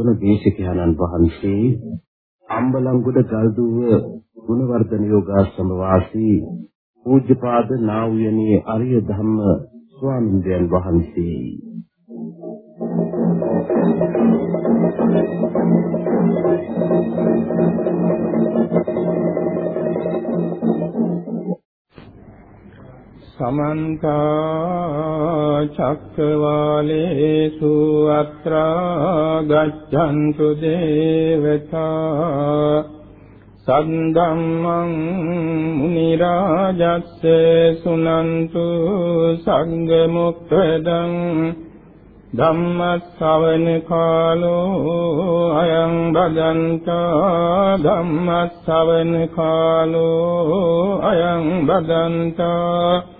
අද ධර්මානුශාසනාව පවත්වන දේශකයන්න් වහන්සේ අම්බලන්ගොඩ ගල්දුව ගුණවර්ධන යෝගාශ්‍රම වාසී පූජ්‍යපාද නා වූ අරිය ධම්ම ස්වාමින්දයන් වහන්සේ. සමන්ත චක්කවාලේසු අත්‍රා ගච්ඡන්තු දේවතා සද්දම්මං මුනි රාජස්ස සුනන්තු සංඝ මොක්ඛදං ධම්ම ශ්‍රවණ කාලෝ අයං බදන්තා ධම්ම ශ්‍රවණ කාලෝ අයං බදන්තා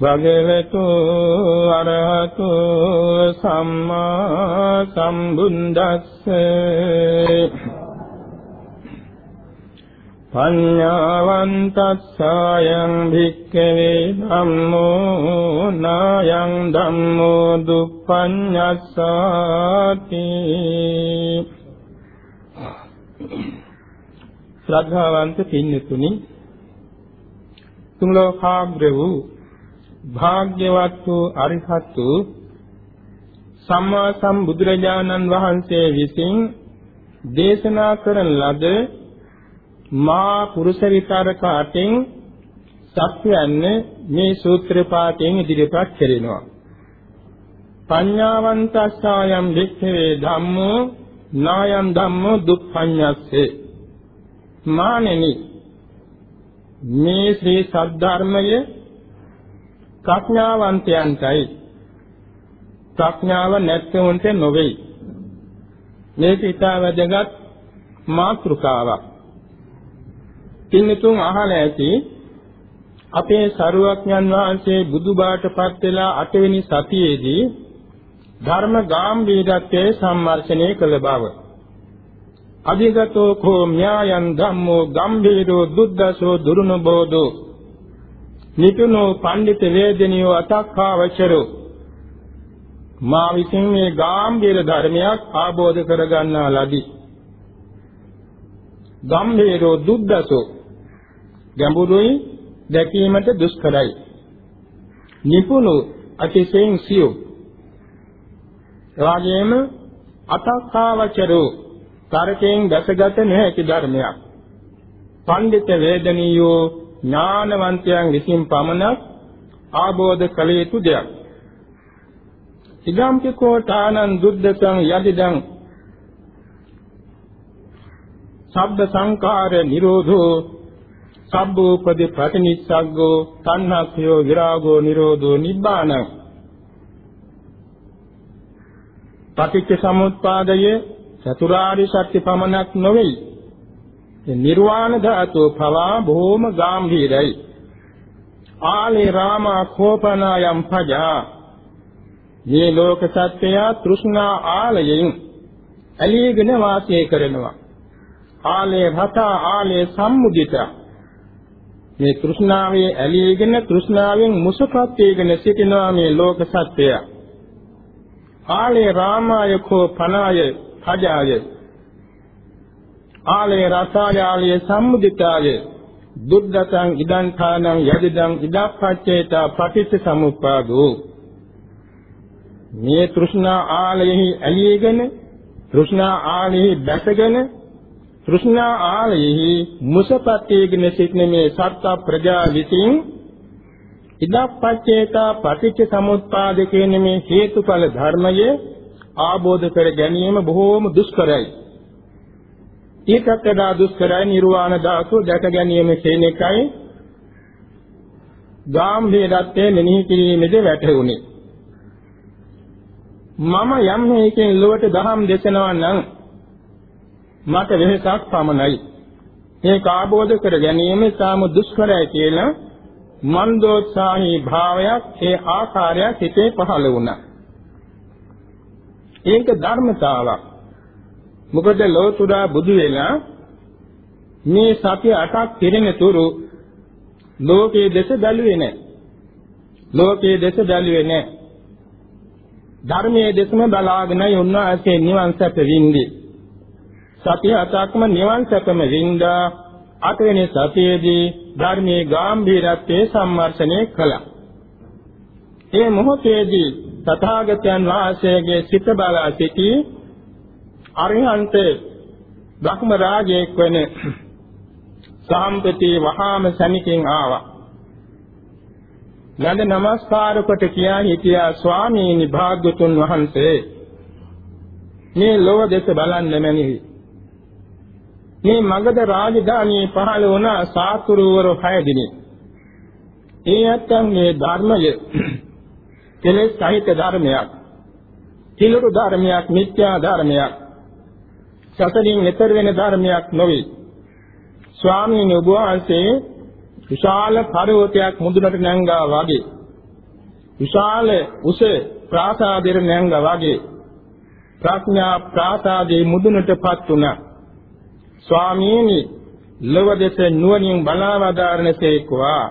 භගවතු අරහතු සම්මා සම්බුද්දස්සේ. පඤ්ඤාවන්තස්සායං භික්ඛවේ ධම්මෝ නායං ධම්මෝ දුප්පඤ්ඤස්සාති. ශ්‍රද්ධාවන්ත පින්නතුනි තුන් ලෝකාග්‍ර වූ භාග්‍යවත් වූ අරිහත් වූ සම්මා සම්බුදුරජාණන් වහන්සේ විසින් දේශනා කරන ලද මා පුරුෂ විතරක අටෙන් සත්‍යයන්නේ මේ සූත්‍ර පාඨයෙන් ඉදිරිපත් කෙරෙනවා. පඤ්ඤාවන්තස්සායම් වික්ඛවේ ධම්මෝ නායම් ධම්මෝ දුක්ඛඤ්ඤස්සේ මානෙනි මේ ශ්‍රී සද්ධර්මය ප්‍රඥාවන්තයන්ටයි. ප්‍රඥාව නැත්තුන්ට නොවේ මේක ඊට වැදගත් මාතෘකාවක්. පින්නතුන් අහලා ඇති අපේ සරුවක්ඥන් වහන්සේ බුදුබාටපත් වෙලා අටවෙනි සතියේදී ධර්ම ගාම්භීරත්වයේ සම්මර්ෂණය කළ බව. අධිගතෝ කෝ ඥායන් ධම්මෝ ගම්භීරෝ දුද්දසෝ දුරුනබෝධෝ. නිතුනෝ පණ්ඩිත වේදනියෝ අතක්ඛාවචරෝ මා විසින් මේ ගාම්භීර ධර්මයක් ආબોධ කරගන්නා ලදී. ගම්භීරෝ දුද්දසෝ ගැඹුරුයි දැකීමට දුෂ්කරයි. නිපුණු අතිශයින් සියු. එවාගෙම අතක්කාවචරෝ තරකෙන් දැසගත නොහැකි ධර්මයක්. පඬිත වේදනීයෝ ඥානවන්තයන් විසින් පමණක් ආબોධ කළ යුතු දෙයක්. ඉදම්පි කෝඨානං දුද්දතං යදිදං සබ්බ සංකාර නිරෝධෝ සබ්බෝපදි ප්‍රතිනිස්සග්ගෝ තණ්හක්ඛයෝ විරාගෝ නිරෝධෝ නිබ්බාන පටිච්ච සමුප්පාදයේ චතුරාර්ය සත්‍ය පමණක් නොවේ නිර්වාණ ධාතු පවා බොහෝම ගැඹීරයි ආලේ රාමා කෝපනායම් පජා මේ ලෝක සත්‍යය තෘෂ්ණා ආලයෙන් ඇලීගෙන වාසය කරනවා ආලේ රතා ආලේ සම්මුදිතා මේ තෘෂ්ණාවේ ඇලීගෙන තෘෂ්ණාවෙන් මුසපත් වේගෙන සිටිනවා මේ ලෝක සත්‍යය. ආලේ රාමාය කෝ පනාය පජාය. ආලේ රසායාලේ සම්මුදිතාය. දුද්දතං ඉදං ථානං යදිදං ඉදප්පච්චේතා පටිච්ච සමුප්පාදෝ. මේ තෘෂ්ණා ආලයෙහි ඇලීගෙන තෘෂ්ණා ආලයෙහි බැසගෙන තෘෂ්ණා ආලයෙහි මුසපත්තේගෙන සිටින මේ සත්ත ප්‍රජා විසින් ඉදප්පච්චේතා පටිච්ච සමුප්පාද කියන මේ හේතුඵල ධර්මය ආબોධ කර ගැනීම බොහෝම දුෂ්කරයි. ඊටත් වඩා දුෂ්කරයි නිර්වාණ ධාතුව දැක ගැනීම කියන එකයි ගාම්භීරත්වයේ මෙනෙහි කිරීමේදී වැටහුනේ. මම යම් හේකින් ලොවට දහම් දේශනවා නම් මට වෙහසක් පමණයි. මේක ආબોධ කර ගැනීම සාම දුෂ්කරයි කියලා මන්දෝත්සාහී භාවයක් ඒ ආකාරයක් හිතේ පහළ වුණා. ඒක ධර්මතාවක්. මොකද ලෝතුරා බුදු වෙලා මේ සති අටක් පිරෙන තුරු ලෝකයේ දෙස බැලුවේ නැහැ. ලෝකයේ දෙස බැලුවේ නැහැ. ධර්මයේ දෙසම බලාගෙන උන්වහන්සේ නිවන් සැප වින්දි. සතිය අතක්ම නිවන් සැපම වින්දා අටවෙනි සතියේදී ධර්මයේ ගැඹීරත්වයේ සම්මර්ෂණය කළා. ඒ මොහොතේදී තථාගතයන් වහන්සේගේ සිත බලා සිටි අරිහන්ත බ්‍රහ්ම රාජයෙක් වෙන සාම්පති වහාම සමිතින් ආවා. නන්ද නමස්කාර කොට කියා හිටියා ස්වාමීනි භාග්‍යතුන් වහන්සේ මේ ලෝව දෙස බලන්න මැනිවි. මේ මගධ රාජධානියේ පහළ වුණ සාතුරුවරු 6 දිනක්. ඒ ඇත්තන්ගේ ධර්මය කෙලෙස් සහිත ධර්මයක්. කිලුරු ධර්මයක්, මිත්‍යා ධර්මයක්. සසරින් එතර වෙන ධර්මයක් නොවේ. ස්වාමීන් වහන්සේ විශාල පර්වතයක් මුදුනට නැංගා වගේ විශාල උස ප්‍රාසාදෙර නැංගා වගේ ප්‍රඥා ප්‍රාසාදේ මුදුනටපත් වුණා. ස්වාමීනි ලවදෙස නුවණින් බලාවදාරණසේකවා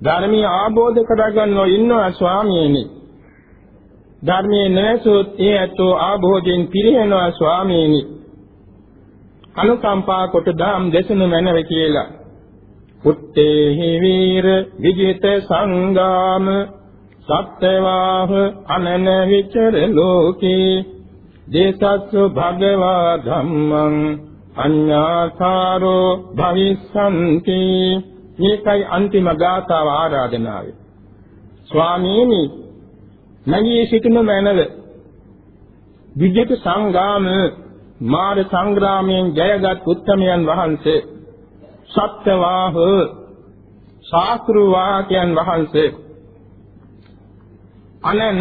ධර්මී ආબોධ කරගන්නෝ ඉන්නවා ස්වාමීනි. ධර්මයේ නැසොත් ඒ ඇතෝ ආબોධයෙන් පිරිනවනවා ස්වාමීනි. අනුකම්පා කොට දාම් දෙසනු මැනව කියලා. පුත්තේහි වීර විජිත සංගාම සත්‍යවාහ අනන විචර ලෝකේ. දේසස්සු භගවා ධම්මං අඤ්ඤාසාරෝ භවිස්සන්ති. මේකයි අන්තිම ගාථාව ආරාධනාවේ. ස්වාමීනි නැගී සිටින මැනව විජිත සංගාම මාර සංග්‍රාමයෙන් ජයගත් උත්තමයන් වහන්සේ සත්‍යවාහ ශාස්ත්‍රු වාක්‍යයන් වහන්සේ අනන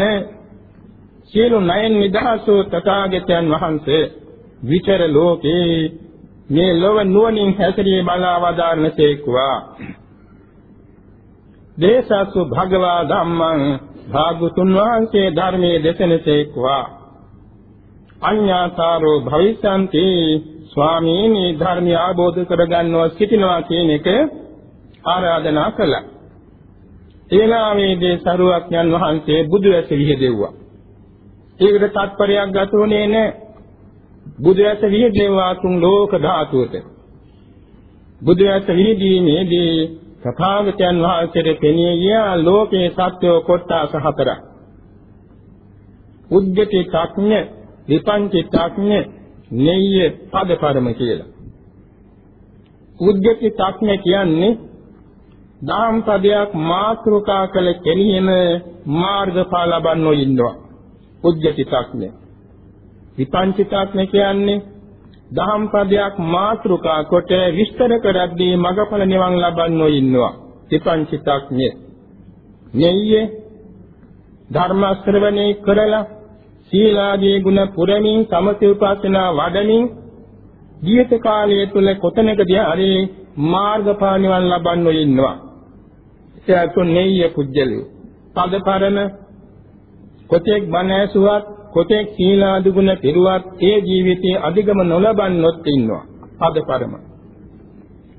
සියලු නයන් නිදහසෝ තථාගතයන් වහන්සේ විචර ලෝකේ මේ ලොව නුවණින් හැසිරී බලා වදාරනසේක්වා දේශසු භගවා ධම්මං භාගතුන් වහන්සේ ධර්මයේ දේශනසේක්වා අඤ්ඤාතාරෝ භවිෂන්ති ස්වාමීනි ධර්මය ආબોධ කරගන්නවා සිටිනවා කියන එක ආරාධනා කළා. ඒලාමේදී සරුවක්ඥන් වහන්සේ බුදු ඇස විහෙදෙව්වා. ඒකට තත්පරයක් ගතුනේ නැහැ. බුදු ඇස විහෙදෙව්වා තුන් ලෝක ධාතුවට. බුදු ඇස විහිදීමේදී තථාගතයන් වහන්සේට පෙනී ගියා ලෝකේ සත්‍යෝ කොට්ටාස හතරක්. උද්ගති ත්‍ක්ඥ, විපංචි ත්‍ක්ඥ, නෙය්‍ය පදපරම කියලා. උද්ගති තක්මේ කියන්නේ දාම් පදයක් මාත්‍රකා කළ කෙනෙහිම මාර්ගඵල ලබන්නෝ ඉන්නවා. උද්ගති තක්මේ. විපංචි තක්මේ කියන්නේ දහම් පදයක් මාත්‍රකා කොට විස්තර කරද්දී මගඵල නිවන් ලබන්නෝ ඉන්නවා. විපංචි තක්මේ. නෙය්‍ය ධර්ම ශ්‍රවණේ කරලා සීලාදී ගුණ පුරමින් සමථ උපාසනා වඩමින් ජීවිත කාලය තුල කොතැනකදී හරි මාර්ගඵල නිවන් ලබන්නෝ ඉන්නවා. එයාතුන් නෙయ్య පුජ්‍යලිය. පදපරම කොතෙක් බණ ඇසුවත් කොතෙක් සීලාදී ගුණ පිරුවත් ඒ ජීවිතයේ අධිගම නොලබන්නොත් ඉන්නවා. පදපරම.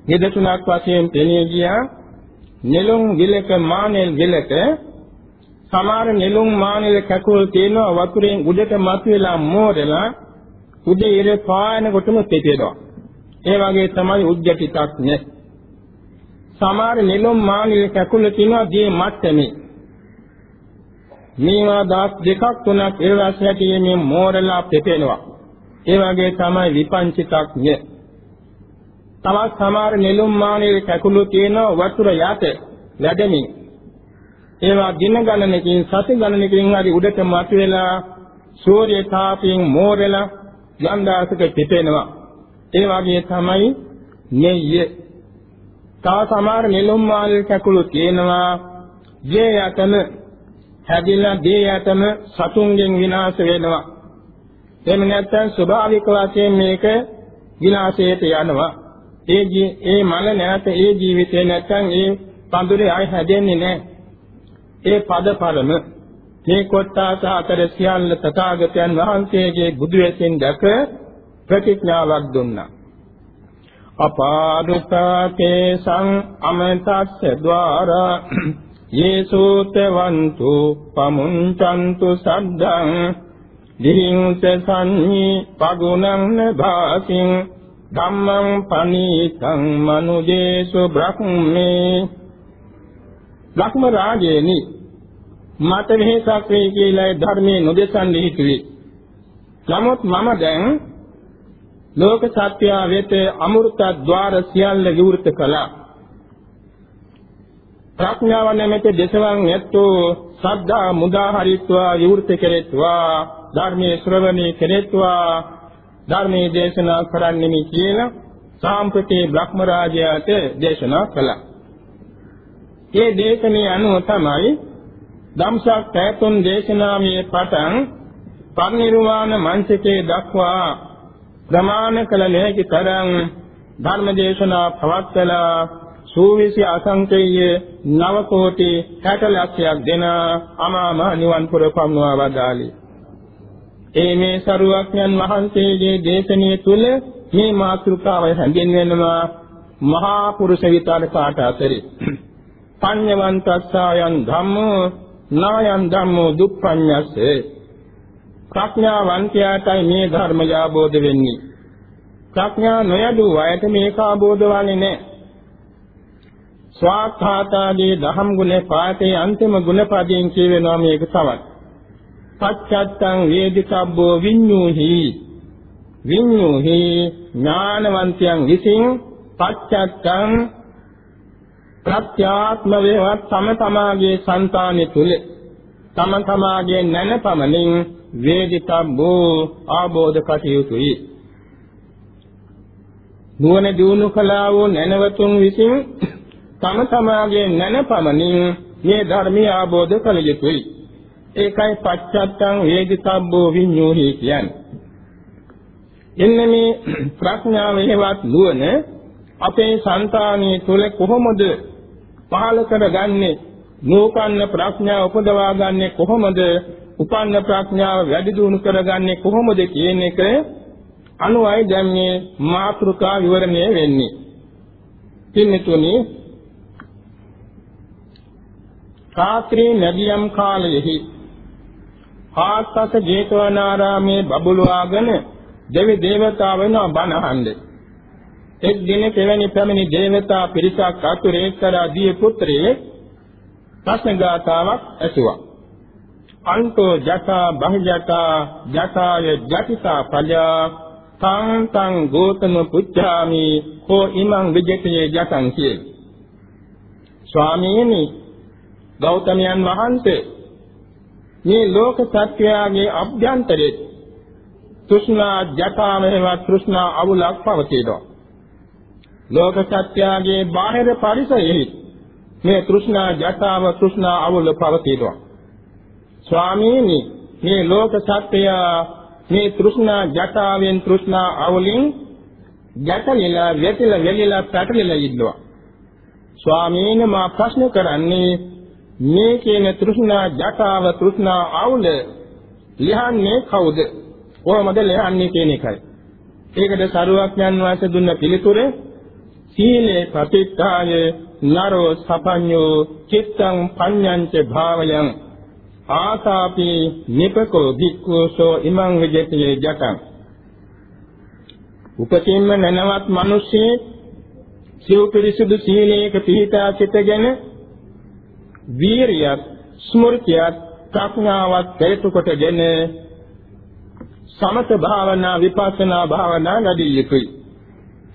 නිදසුනක් වශයෙන් පෙනී ගියා නෙළුම් විලක මානෙල් විලක සමහර නෙළුම් මානෙල කැකුල් තියෙනවා වතුරෙන් උඩට මතුවලා මෝරලා උඩේ ඉර පායනකොටම පෙටෙනවා. ඒ වගේ තමයි උද්ගටිතක් නේ. සමහර නෙළුම් මානෙල කැකුල් තියෙනවා දී මට්ටමේ. මේවා දාස් දෙකක් තුනක් ඒ රස හැටියේ මෝරලා පෙටෙනවා. ඒ වගේ තමයි විපංචිතක් නේ. තවත් සමහර නෙළුම් මානෙල කැකුළු තියෙනවා වතුර යට වැඩමින් ඒවා දින ගණනකින් සති ගණනකින් හරි උඩට මතුවෙලා සූර්ය තාපයෙන් මෝරලා යන්දාසක පිටෙනවා. ඒ වගේ තමයි නෙయ్య. තා සමහර නෙළුම් මාල් කැකුළු තියෙනවා. යේ යතන හැදිලා දේ යටම සතුන්ගෙන් විනාශ වෙනවා. එහෙම නැත්නම් ස්වභාවික වශයෙන් මේක විනාශයට යනවා. ඒ ඒ මල නැත ඒ ජීවිතේ නැත්නම් ඒ පඳුරේ ආය හැදෙන්නේ නැහැ. ඒ පදපරම මේ කොට්ටාස අතර සියල්ල තථාගතයන් වහන්සේගේ බුදු වෙසින් දැක ප්‍රතිඥාවක් දුන්නා. අපාදුතාතේ සං අමතස්ස ద్వාරා යේසෝතවන්තු පමුංචන්තු සද්දං දිහිංස සංඤී පගුණං නභාසින් ධම්මං පනීතං මනුජේසු බ්‍රහ්මේ ලක්ම රාජේනි මට වෙහසක් වෙයි කියලා ධර්මයේ නොදෙසන් හිතුවේ. නමුත් මම දැන් ලෝක සත්‍ය වෙත අමෘත ద్వාර සියල්ල විවෘත කළා. ප්‍රඥාව නැමැති දේශවන් ඇත්තෝ සද්ධා මුදා හරිත්වා විවෘත කෙරෙත්වා ධර්මයේ ශ්‍රවණී කෙරෙත්වා ධර්මයේ දේශනා කරන්නෙමි කියලා සාම්ප්‍රතේ බ්‍රහ්ම රාජයාට දේශනා කළා. ඒ දේශනේ අනුව තමයි ධම්සක් පැතුම් දේශනාමයේ පටන් පරිනිර්වාණ මංචකේ දක්වා ප්‍රමාණ කළ නොහැකි තරම් ධර්ම දේශනා පවත්වලා සූවිසි අසංකේය නව කෝටි 60 ලක්ෂයක් දෙන අමාම නිවන් පුර පමුණවා වදාළි. ඒ මේ සරුවක්ඥන් වහන්සේගේ දේශනාව තුළ මේ මාතෘකාව හැඳින්වෙනවා මහා පුරුෂ විතර කාට අතරේ. පඤ්ඤවන්තස්සායන් ධම්මෝ නායන් ධම්මෝ දුප්පඤ්ඤස්සේ. ප්‍රඥාවන්තයාටයි මේ ධර්මය ආબોධ වෙන්නේ. ප්‍රඥා නොයදු අයට මේක ආબોධ වන්නේ නැහැ. ස්වාක්ඛාතාදී දහම් ගුණ පාඨයේ අන්තිම ගුණ පදයෙන් කියවෙනවා මේක තවත්. පච්චත්තං වේදිකබ්බෝ විඤ්ඤූහි විඤ්ඤූහි ඥානවන්තයන් විසින් පච්චත්තං ප්‍රත්‍යාත්ම වේවත් තම තමාගේ సంతානෙ තුල තම තමාගේ නැනපමණින් වේදිතබ්බෝ ආબોධ කටයුතුයි නුවණ දිනු කලාවෝ නැනවතුන් විසින් තම තමාගේ නැනපමණින් මේ ධර්මය ආબોධ කළ යුතුයි. ඒකයි පච්චත්තං වේදිතබ්බෝ විඤ්ඤෝහි කියන්නේ. එන්න මේ ප්‍රඥාවෙහිවත් නුවණ අපේ సంతානිය තුල කොහොමද පහල කරගන්නේ? නූපන්න ප්‍රඥාව උපදවා ගන්නෙ කොහොමද? උපන්න ප්‍රඥාව වැඩි දියුණු කරගන්නේ කොහොමද කියන එක අනුවයි දැන් මේ මාත්‍රිකා විවරණය වෙන්නේ. කින්නතුනේ රාත්‍රී නැදියම් කාලයෙහි ආස්තස ජේතවනාරාමේ බබළුවාගෙන දෙවි දේවතාවුන් බණහන්නේ එක් දිනක එවැනි පැමිණි දේවතා පිරිසක් අතුරේ එක්තරා දිය පුත්‍රයේ ප්‍රශ්න ගාතාවක් ඇසුවා. අන්තෝ ජතා බහජතා ජතාය ජටිතා පජා තං තං ගෝතම පුච්ඡාමි කෝ ඉමං විජිතේ ජතං කියේ. ස්වාමීනි ගෞතමයන් වහන්සේ මේ ලෝක සත්‍යයේ අභ්‍යන්තරේ තෘෂ්ණා ජතාමේවත් තෘෂ්ණා අවුලක් පවතිනවා. ලෝක සත්‍යයේ බාහිර පරිසරෙහි මේ තෘෂ්ණා ජටාව තෘෂ්ණා අවුල පවතිනවා. ස්වාමීනි මේ ලෝක සත්‍යය මේ තෘෂ්ණා ජටාවෙන් තෘෂ්ණා අවුලින් ගැටලිලා වැටිලා වෙලිලා පැටලිලා ඉන්නවා. ස්වාමීනි මා ප්‍රශ්න කරන්නේ මේ කියන තෘෂ්ණා ජටාව තෘෂ්ණා අවුල ලියන්නේ කවුද? කොහොමද ලියන්නේ කියන එකයි. ඒකට සරුවක්ඥන් වහන්සේ දුන්න පිළිතුරේ සීලේ ප්‍රතිත්තාය නරෝ සපඤ්ඤෝ චිත්තං පඤ්ඤංච භාවයං ආතාපි නිපකෝ භික්ඛුසෝ ඉමං විජිතේ ජටං උපතින්ම නැනවත් මිනිස්සේ සිව් පිරිසුදු සීලයක පිහිටා සිටගෙන වීරියත් ස්මෘතියත් ප්‍රඥාවත් හේතු කොටගෙන සමත භාවනා විපස්සනා භාවනා වැඩි යුතුයි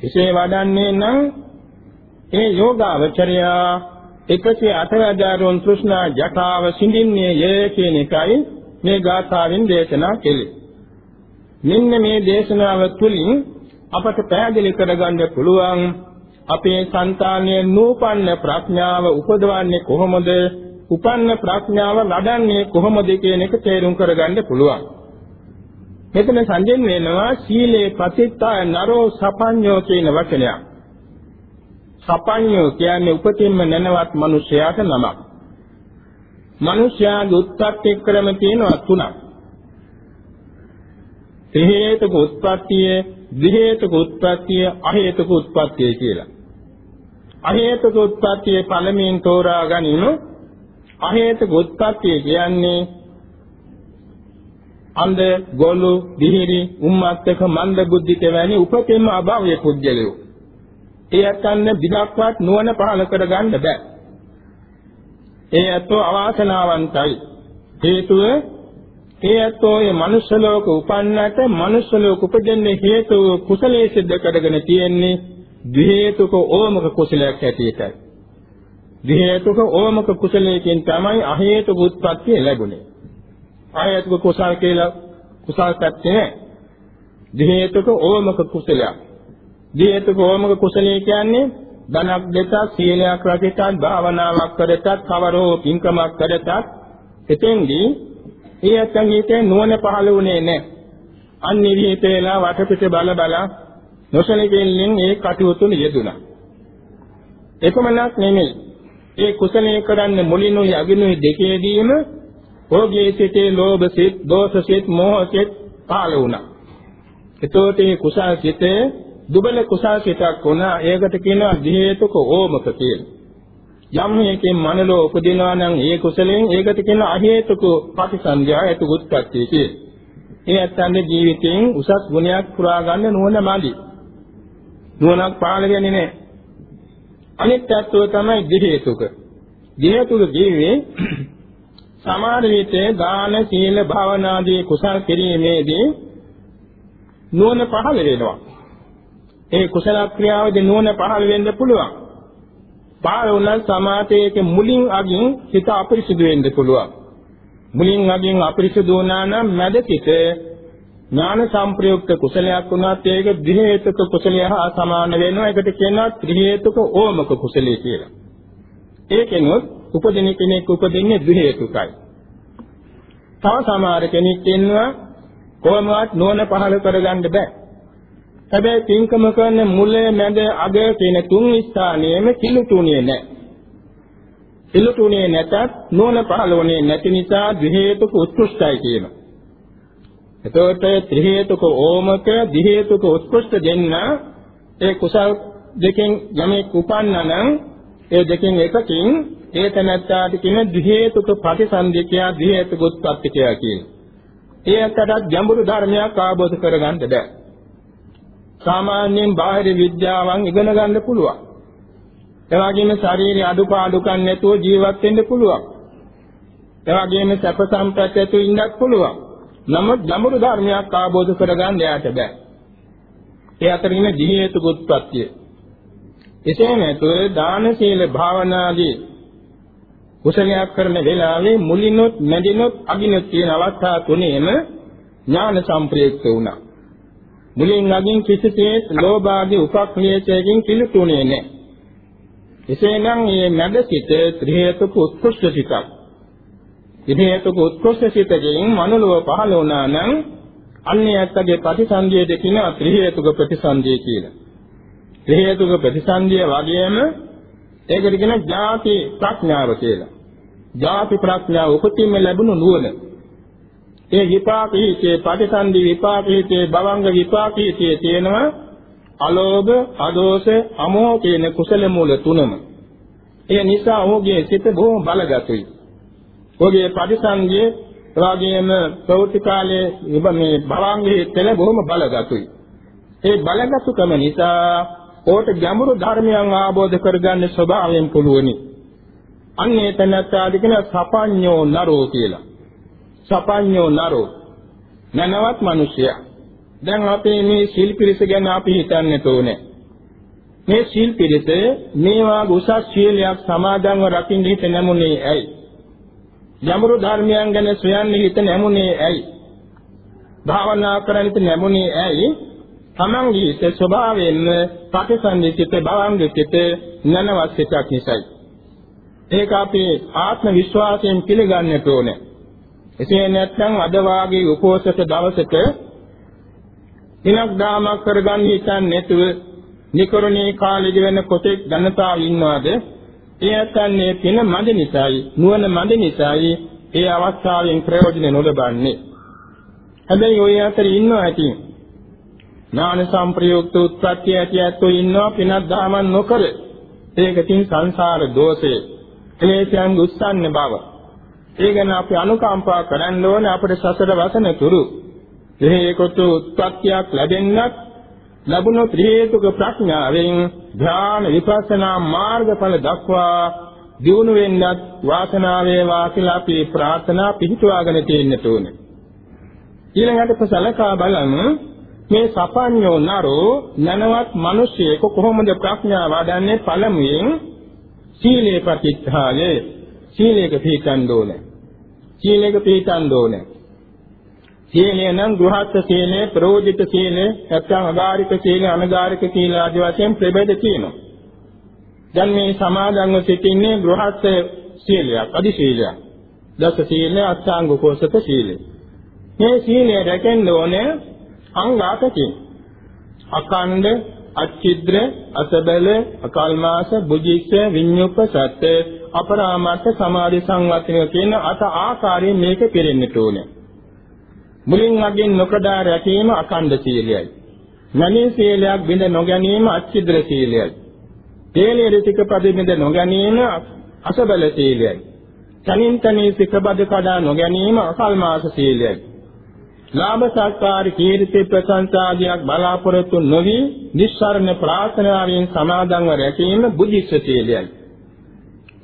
එසේ වඩන්නේ නම් ඒ යෝගාවචරයා 108 වදාරුන් තෘෂ්ණා ජටාව සිඳින්නේ යේ කියන එකයි මේ ගාථාවෙන් දේශනා කෙලේ. මෙන්න මේ දේශනාව තුළින් අපට පැහැදිලි කරගන්න පුළුවන් අපේ సంతානයේ නූපන්න ප්‍රඥාව උපදවන්නේ කොහොමද? උපන්න ප්‍රඥාව ලඩන්නේ කොහොමද කියන එක තේරුම් කරගන්න පුළුවන්. මෙතන සංජෙන් වෙනවා සීලේ ප්‍රතිත්තාය නරෝ සපඤ්ඤෝ කියන වචනයක්. සපඤ්ඤෝ කියන්නේ උපතින්ම නැනවත් මිනිසයාට නමක්. මිනිසයාගේ උත්පත්ති ක්‍රම තියෙනවා තුනක්. හේතුක උත්පත්තිය, විහේතුක උත්පත්තිය, අහේතුක උත්පත්තිය කියලා. අහේතුක උත්පත්තිය පළමුවෙන් තෝරා ගනිමු. අහේතුක උත්පත්තිය කියන්නේ අන්ධ ගොළු දිහිරි උම්මත්තක මන්ද බුද්ධිත වැනි උපතෙම අභාවයේ පුජ්‍යලයෝ. ඒ අතන්න විදක්වත් නුවණ පහල කරගන්න බෑ. ඒ ඇත්තෝ අවාසනාවන්තයි. හේතුව ඒ ඇත්තෝ මේ මනුෂ්‍ය ලෝක උපන්නට මනුෂ්‍ය ලෝක උපදින්නේ හේතුව කුසලයේ සිද්ධ කරගෙන තියෙන්නේ ද්වි හේතුක ඕමක කුසලයක් ඇටියටයි. ද්වි හේතුක ඕමක කුසලයකින් තමයි අ හේතුක උත්පත්තිය ලැබුණේ. ආයතක කුසල කියලා කුසල පැත්තේ ද්වි හේතුක ඕමක කුසලයක්. ද්වි හේතුක ඕමක කුසලයේ කියන්නේ ධනක් දෙතත් සීලයක් රකිතත් භාවනාවක් කරතත් කවරෝ පින්කමක් කරතත් එතෙන්දී ඒ අත්ංගීතේ නුවණ පහළ වුණේ නැහැ. අනිවිහිතේලා වටපිට බල බල නොසලකෙල්ලෙන් ඒ කටයුතු යෙදුණා. එකමනක් නෙමෙයි. ඒ කුසලයේ කරන්න මුලිනුයි අගිනුයි දෙකේදීම භෝගයේ සිටේ ලෝභ සිත්, දෝෂ සිත්, මෝහ සිත් පහළ වුණා. එතකොට මේ කුසල් සිතේ දුබල කුසල් සිතක් වුණා. ඒකට කියනවා දිහේතුක ඕමක කියලා. යම් හේකින් මනලෝ උපදිනවා නම් ඒ කුසලයෙන් ඒකට කියනවා අහේතුක ප්‍රතිසන්දියායට උත්පත්ති කියලා. ඒ ඇත්තන්ගේ ජීවිතයෙන් උසස් ගුණයක් පුරා ගන්න නුවණ මදි. නුවණක් පාළ වෙන්නේ නැහැ. අනිත් පැත්තව තමයි දිහේතුක. දිහේතුක ජීවේ සමාන විටේ දාන සීල භාවනාදී කුසල් කිරීමේදී නුවණ පහළ වෙනවා. ඒ කුසල ක්‍රියාවේදී නුවණ පහළ වෙන්න පුළුවන්. පහළ වුණා සමාතයේක මුලින් අගින් හිත අපරිසුදු වෙන්න පුළුවන්. මුලින් අගින් අපරිසුදු වුණා නම් මැද සිට ඥාන සංප්‍රයුක්ත කුසලයක් වුණත් ඒක ද්වි හේතුක කුසලය හා සමාන වෙනවා. ඒකට කියනවා ත්‍රි හේතුක ඕමක කුසලය කියලා. ඒකෙනොත් උපදින කෙනෙක් උපදින්නේ ද්වි හේතුකයි. තව සමහර කෙනෙක් ඉන්නවා කොහොමවත් නෝන පහල කරගන්න බෑ. හැබැයි තින්කම කරන මුල මැද අග කියන තුන් ස්ථානයේම කිලුටුණියේ නැහැ. කිලුටුණියේ නැතත් නෝන පහළවන්නේ නැති නිසා ද්වි හේතුක උත්කෘෂ්ටයි කියනවා. එතකොට ත්‍රි හේතුක ඕමක දි හේතුක උත්කෘෂ්ඨ දෙන්න ඒ කුසල් දෙකෙන් යමෙක් උපන්නා නම් ඒ දෙකෙන් එකකින් ඒ තැනත්තාට කියන ද්වි හේතුක ප්‍රතිසන්දිකයා ද්වි හේතුක උත්පත්තිකයා කියන. ඒ අතරත් ගැඹුරු ධර්මයක් ආબોධ කරගන්න බෑ. සාමාන්‍යයෙන් බාහිර විද්‍යාවන් ඉගෙන ගන්න පුළුවන්. ඒ වගේම ශාරීරික අඩුපාඩුකම් නැතුව ජීවත් වෙන්න පුළුවන්. ඒ වගේම සැප සම්පත් ඇතුව ඉන්නත් පුළුවන්. නමුත් ගැඹුරු ධර්මයක් ආબોධ කරගන්න යාට බෑ. ඒ අතරින් දී හේතු උත්පත්තිය. එසේ නැතුව දාන සීල භාවනාදී කුසලයක් කරන වෙලාවේ මුලිනොත් මැදිනොත් අගිනොත් කියන අවස්ථා තුනේම ඥාන සම්ප්‍රයුක්ත වුණා. මුලින් අගින් කිසිසේත් ලෝභාදී උපක්ලේශයෙන් කිලුතුනේ නැහැ. එසේනම් මේ මැද සිට ත්‍රි හේතුක උත්කෘෂ්ඨ සිතක්. ත්‍රි හේතුක උත්කෘෂ්ඨ සිතකින් මනුලව පහළ වුණා නම් අන්‍යයත්ගේ ප්‍රතිසන්දිය දෙකින ත්‍රි හේතුක ප්‍රතිසන්දිය කියලා. ත්‍රි හේතුක ප්‍රතිසන්දිය වගේම ඒකට කියන ජාති ප්‍රඥාව කියලා. ජාති ප්‍රඥාව උපතින්ම ලැබුණු නුවණ. ඒ විපාකීතේ පටිසන්ධි විපාකීතේ භවංග විපාකීතේ තියෙනවා අලෝභ, අදෝෂ, අමෝහ කියන කුසල මූල තුනම. ඒ නිසා ඔහුගේ සිත බොහොම බලගතුයි. ඔහුගේ පටිසන්ධියේ එවාගෙම ප්‍රවෘත්ති කාලයේ මේ භවංගයේ තෙල බොහොම බලගතුයි. ඒ බලගතුකම නිසා ඕට ගැඹුරු ධර්මයන් ආબોධ කරගන්න ස්වභාවයෙන් පුළුවනි. අන්නේ තැනත්තාදි කියන සපඤ්ඤෝ නරෝ කියලා. සපඤ්ඤෝ නරෝ නනවත් මිනිසයා. දැන් අපේ මේ සීල් පිරිස ගැන අපි හිතන්න ඕනේ. මේ සීල් පිරිස මේවා උසස් සීලයක් සමාදන්ව රකින්න හිත නැමුනේ ඇයි? යමරු ධර්මයන් ගැන සොයන්න හිත නැමුනේ ඇයි? භාවනා කරන්න හිත නැමුනේ ඇයි? තමන්ගේ සිත ස්වභාවයෙන්ම ප්‍රතිසන්දිත භවංගිත නනවත් සිතක් නිසායි. ඒක අපි ආත්ම විශ්වාසයෙන් පිළිගන්නට ඕනේ. එසේ නැත්නම් අද වාගේ උපෝසත දවසක දිනක් දාමක් කරගන්න හිතන්නේ නැතුව නිකරුණේ කාලෙදි වෙන කොටෙක් ජනතාව ඉන්නවද? ඒ ඇත්තන්නේ පින මඳ නිසායි නුවණ මඳ නිසායි ඒ අවස්ථාවෙන් ප්‍රයෝජන නොලබන්නේ. හැබැයි ඔය අතර ඉන්නවා ඇති. ඥාන සම්ප්‍රයුක්ත උත්පත්ති ඇති ඇත්තෝ ඉන්නවා පිනක් දාමන් නොකර. ඒක තින් සංසාර දෝෂේ. ක්ලේශයන් උස්සන්නේ බව. ඒ ගැන අපි අනුකම්පා කරන්න ඕනේ අපේ සසර වසන තුරු. එහෙකට උත්පත්තියක් ලැබෙන්නත් ලැබුණු ත්‍රි හේතුක ප්‍රඥාවෙන් ධ්‍යාන විපස්සනා මාර්ගඵල දක්වා දියුණු වෙන්නත් වාසනාව වේවා කියලා අපි ප්‍රාර්ථනා පිහිටුවාගෙන තියෙන්නට ඕනේ. ඊළඟට සලකා බලමු මේ සපඤ්ඤෝ නරෝ නනවත් මිනිසෙක කොහොමද ප්‍රඥාව වඩන්නේ පළමුවෙන් සීලේ ප්‍රතිත්ථායේ සීලේක පිළිතන් ඕනේ. සීලේක පිළිතන් ඕනේ. සීලය නම් ගෘහස්ත සීලය, ප්‍රෝජිත සීලය, නැත්නම් අගාරික සීලය, අනගාරික සීල ආදී වශයෙන් ප්‍රභේද තියෙනවා. දැන් මේ සමාදන්ව සිටින්නේ ගෘහස්ත සීලයක්, අදි සීලයක්. දස සීලය, අෂ්ටාංග කෝසක සීලය. මේ සීලය රැකෙන්න ඕනේ අංග අටකින්. අකණ්ඩ, අච්චිද්‍ර, අසබල, අකල්මාස, බුජිස්ස, විඤ්ඤුප්පසත්, අපරාමර්ථ සමාධි සංවත්තින කියන අට ආකාරයෙන් මේක පිරෙන්නට ඕනේ. මුලින් අගින් නොකඩා රැකීම අකණ්ඩ සීලයයි. මනී සීලයක් බිඳ නොගැනීම අච්චිද්‍ර සීලයයි. තේලේ රිතිකපද බිඳ නොගැනීම අසබල සීලයයි. තනින් තනී සිකබද කඩා නොගැනීම අකල්මාස සීලයයි. ලාභ සත්කාර කීර්ති ප්‍රශංසාදියක් බලාපොරොත්තු නොවි නිස්සාරණ ප්‍රාර්ථනාවෙන් සමාදන්ව රැකීම බුද්ධිස්ස සීලයයි.